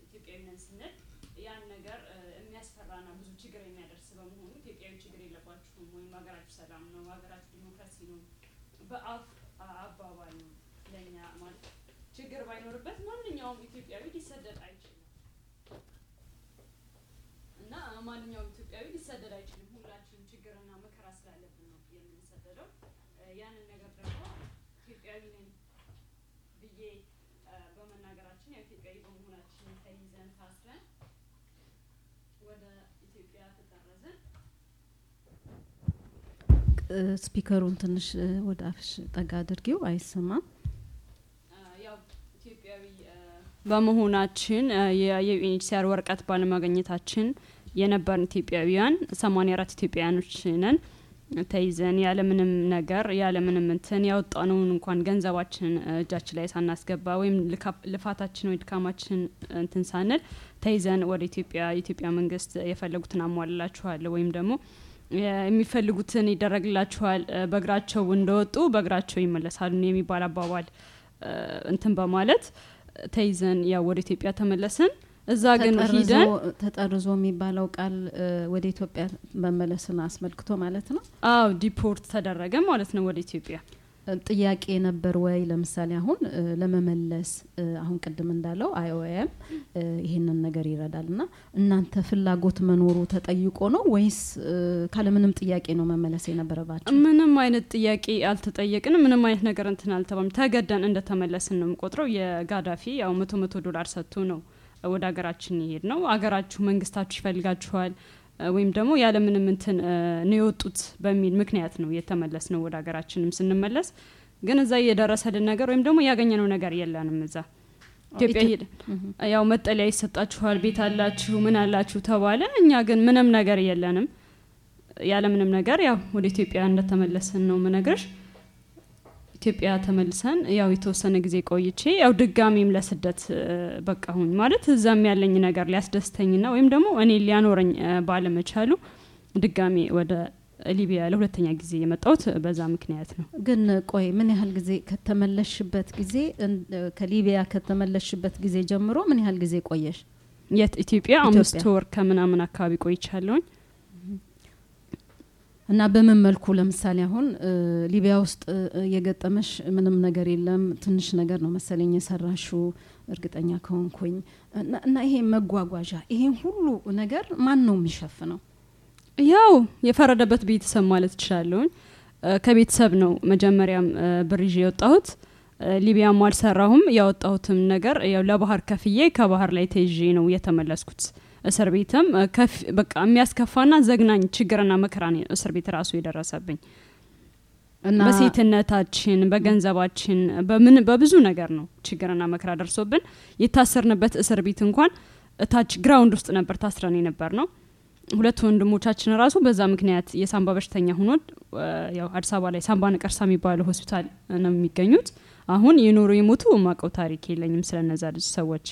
ኢትዮጵያዊነት ስንል ያን ነገር የሚያስፈራና ብዙ ችግር የሚያደርስ በመሆኑ ኢትዮጵያዊ ችግር የለባችሁም ወይም ሀገራችሁ ሰላም ነው፣ ሀገራችሁ ዲሞክራሲ ነው፣ በአፍ አባባል ነው ለእኛ ማለት ችግር ባይኖርበት ማንኛውም ኢትዮጵያዊ ሊሰደድ አይችልም እና ማንኛውም ኢትዮጵያዊ ሊሰደድ አይችልም። ሁላችንም ችግርና መከራ ስላለብን ነው የምንሰደደው። ያንን ነገር ደግሞ ኢትዮጵያዊ ነኝ ብዬ በመናገራችን ያው ኢትዮጵያዊ በመሆናችን ተይዘን ታስረን ወደ ኢትዮጵያ ተጠረዝን። speaker ኡን ትንሽ ወደ አፍሽ ጠጋ አድርጊው፣ አይሰማም። ያው ኢትዮጵያዊ በመሆናችን የ UNHCR ወረቀት ባለማግኘታችን የነበርን ኢትዮጵያውያን ሰማኒያ አራት ኢትዮጵያውያኖች ነን ተይዘን ያለምንም ነገር ያለምንም እንትን ያወጣነውን እንኳን ገንዘባችን እጃችን ላይ ሳናስገባ ወይም ልፋታችን ወይ ድካማችን እንትን ሳንል ተይዘን ወደ ኢትዮጵያ የኢትዮጵያ መንግስት የፈለጉትን አሟልላችኋል ወይም ደግሞ የሚፈልጉትን ይደረግላችኋል በእግራቸው እንደወጡ በእግራቸው ይመለሳሉ የሚባል አባባል እንትን በማለት ተይዘን ያው ወደ ኢትዮጵያ ተመለስን። እዛ ግን ሂደን ተጠርዞ የሚባለው ቃል ወደ ኢትዮጵያ መመለስን አስመልክቶ ማለት ነው። አዎ deport ተደረገ ማለት ነው ወደ ኢትዮጵያ። ጥያቄ ነበር ወይ? ለምሳሌ አሁን ለመመለስ አሁን ቅድም እንዳለው IOM ይህንን ነገር ይረዳል እና እናንተ ፍላጎት መኖሩ ተጠይቆ ነው ወይስ ካለምንም ጥያቄ ነው መመለስ የነበረባቸው? ምንም አይነት ጥያቄ አልተጠየቅንም። ምንም አይነት ነገር እንትን አልተባልም። ተገደን እንደተመለስን ነው የምቆጥረው። የጋዳፊ ያው መቶ መቶ ዶላር ሰጥቶ ነው ወደ ሀገራችን ይሄድ ነው። ሀገራችሁ መንግስታችሁ ይፈልጋችኋል ወይም ደግሞ ያለምንም እንትን ነው የወጡት በሚል ምክንያት ነው የተመለስ ነው ወደ ሀገራችንም ስንመለስ ግን እዛ የደረሰልን ነገር ወይም ደግሞ ያገኘነው ነገር የለንም። እዛ ኢትዮጵያ ኢትዮ- ሄደን ያው መጠለያ ይሰጣችኋል፣ ቤት አላችሁ፣ ምን አላችሁ ተባለ። እኛ ግን ምንም ነገር የለንም። ያለምንም ነገር ያው ወደ ኢትዮጵያ እንደተመለስን ነው ምነግርሽ። ኢትዮጵያ ተመልሰን ያው የተወሰነ ጊዜ ቆይቼ ያው ድጋሚም ለስደት በቃሁኝ ማለት እዛም ያለኝ ነገር ሊያስደስተኝና ወይም ደግሞ እኔ ሊያኖረኝ ባለመቻሉ ድጋሚ ወደ ሊቢያ ለሁለተኛ ጊዜ የመጣሁት በዛ ምክንያት ነው። ግን ቆይ ምን ያህል ጊዜ ከተመለሽበት ጊዜ ከሊቢያ ከተመለሽበት ጊዜ ጀምሮ ምን ያህል ጊዜ ቆየሽ? የት ኢትዮጵያ። አምስት ወር ከምናምን አካባቢ ቆይቻለሁኝ። እና በምን መልኩ ለምሳሌ አሁን ሊቢያ ውስጥ የገጠመሽ ምንም ነገር የለም፣ ትንሽ ነገር ነው መሰለኝ የሰራሹ እርግጠኛ ከሆንኩኝ እና, ይሄ መጓጓዣ ይሄን ሁሉ ነገር ማን ነው የሚሸፍነው? ያው የፈረደበት ቤተሰብ ማለት እችላለሁኝ። እ፣ ከቤተሰብ ነው መጀመሪያም ብር ይዤ የወጣሁት። ሊቢያም አልሰራሁም። ያወጣሁትም ነገር ያው ለባህር ከፍዬ ከባህር ላይ ተይዤ ነው የተመለስኩት። እስር ቤትም በቃ የሚያስከፋና ዘግናኝ ችግርና መከራ ነው እስር ቤት ራሱ የደረሰብኝ። በሴትነታችን፣ በገንዘባችን፣ በምን በብዙ ነገር ነው ችግርና መከራ ደርሶብን የታሰርንበት እስር ቤት እንኳን እታች ground ውስጥ ነበር ታስረን የነበር ነው። ሁለት ወንድሞቻችን ራሱ በዛ ምክንያት የሳምባ በሽተኛ ሆኖ ያው አዲስ አበባ ላይ ሳምባ ነቀርሳ የሚባለው ሆስፒታል ነው የሚገኙት። አሁን የኖሩ የሞቱ የማውቀው ታሪክ የለኝም ስለነዛ ልጅ ሰዎች።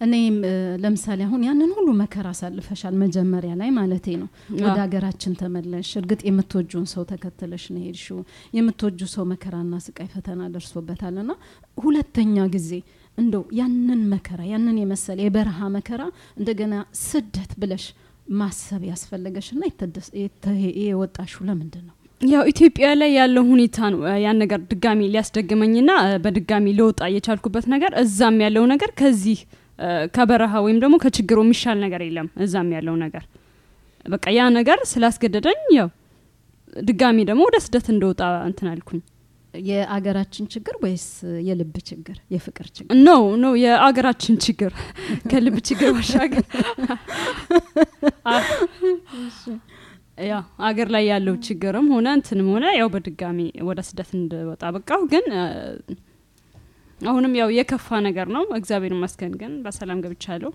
እኔም ለምሳሌ አሁን ያንን ሁሉ መከራ አሳልፈሻል፣ መጀመሪያ ላይ ማለቴ ነው። ወደ ሀገራችን ተመለሽ። እርግጥ የምትወጁን ሰው ተከትለሽ ነው ሄድሽው። የምትወጁ ሰው መከራና ስቃይ ፈተና ደርሶበታል ና ሁለተኛ ጊዜ እንደው ያንን መከራ ያንን የመሰለ የበረሃ መከራ እንደገና ስደት ብለሽ ማሰብ ያስፈለገሽ ና የወጣሽው ለምንድን ነው? ያው ኢትዮጵያ ላይ ያለው ሁኔታ ነው ያን ነገር ድጋሚ ሊያስደግመኝና በድጋሚ ልወጣ የቻልኩበት ነገር እዛም ያለው ነገር ከዚህ ከበረሃ ወይም ደግሞ ከችግሩ የሚሻል ነገር የለም። እዛም ያለው ነገር በቃ ያ ነገር ስላስገደደኝ ያው ድጋሚ ደግሞ ወደ ስደት እንደወጣ እንትን አልኩኝ። የአገራችን ችግር ወይስ የልብ ችግር፣ የፍቅር ችግር? no no የአገራችን ችግር ከልብ ችግር ባሻገር ያው አገር ላይ ያለው ችግርም ሆነ እንትንም ሆነ ያው በድጋሚ ወደ ስደት እንደወጣ በቃሁ። ግን አሁንም ያው የከፋ ነገር ነው። እግዚአብሔር ይመስገን ግን በሰላም ገብቻለሁ።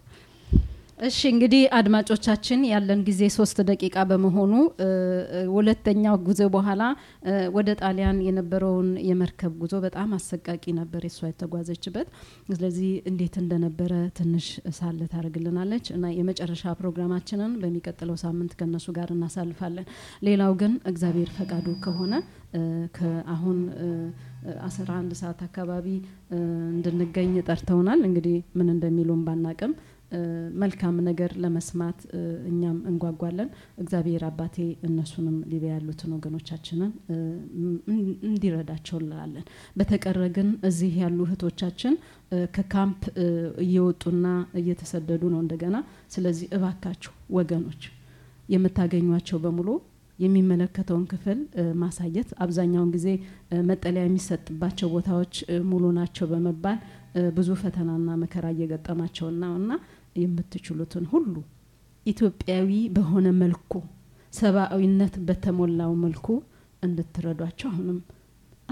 እሺ እንግዲህ አድማጮቻችን ያለን ጊዜ ሶስት ደቂቃ በመሆኑ ሁለተኛው ጉዞ በኋላ ወደ ጣሊያን የነበረውን የመርከብ ጉዞ በጣም አሰቃቂ ነበር የሷ የተጓዘችበት። ስለዚህ እንዴት እንደነበረ ትንሽ ሳለ ታደርግልናለች እና የመጨረሻ ፕሮግራማችንን በሚቀጥለው ሳምንት ከነሱ ጋር እናሳልፋለን። ሌላው ግን እግዚአብሔር ፈቃዱ ከሆነ ከአሁን አስራ አንድ ሰዓት አካባቢ እንድንገኝ ጠርተውናል። እንግዲህ ምን እንደሚሉን ባናቅም መልካም ነገር ለመስማት እኛም እንጓጓለን። እግዚአብሔር አባቴ እነሱንም ሊቢያ ያሉትን ወገኖቻችንን እንዲረዳቸው እንላለን። በተቀረ ግን እዚህ ያሉ እህቶቻችን ከካምፕ እየወጡና እየተሰደዱ ነው እንደገና። ስለዚህ እባካችሁ ወገኖች የምታገኟቸው በሙሉ የሚመለከተውን ክፍል ማሳየት አብዛኛውን ጊዜ መጠለያ የሚሰጥባቸው ቦታዎች ሙሉ ናቸው በመባል ብዙ ፈተናና መከራ እየገጠማቸው ነው እና የምትችሉትን ሁሉ ኢትዮጵያዊ በሆነ መልኩ ሰብአዊነት በተሞላው መልኩ እንድትረዷቸው አሁንም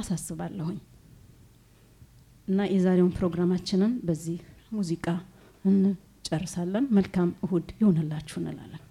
አሳስባለሁኝ እና የዛሬውን ፕሮግራማችንን በዚህ ሙዚቃ እንጨርሳለን። መልካም እሁድ ይሆንላችሁ እንላለን።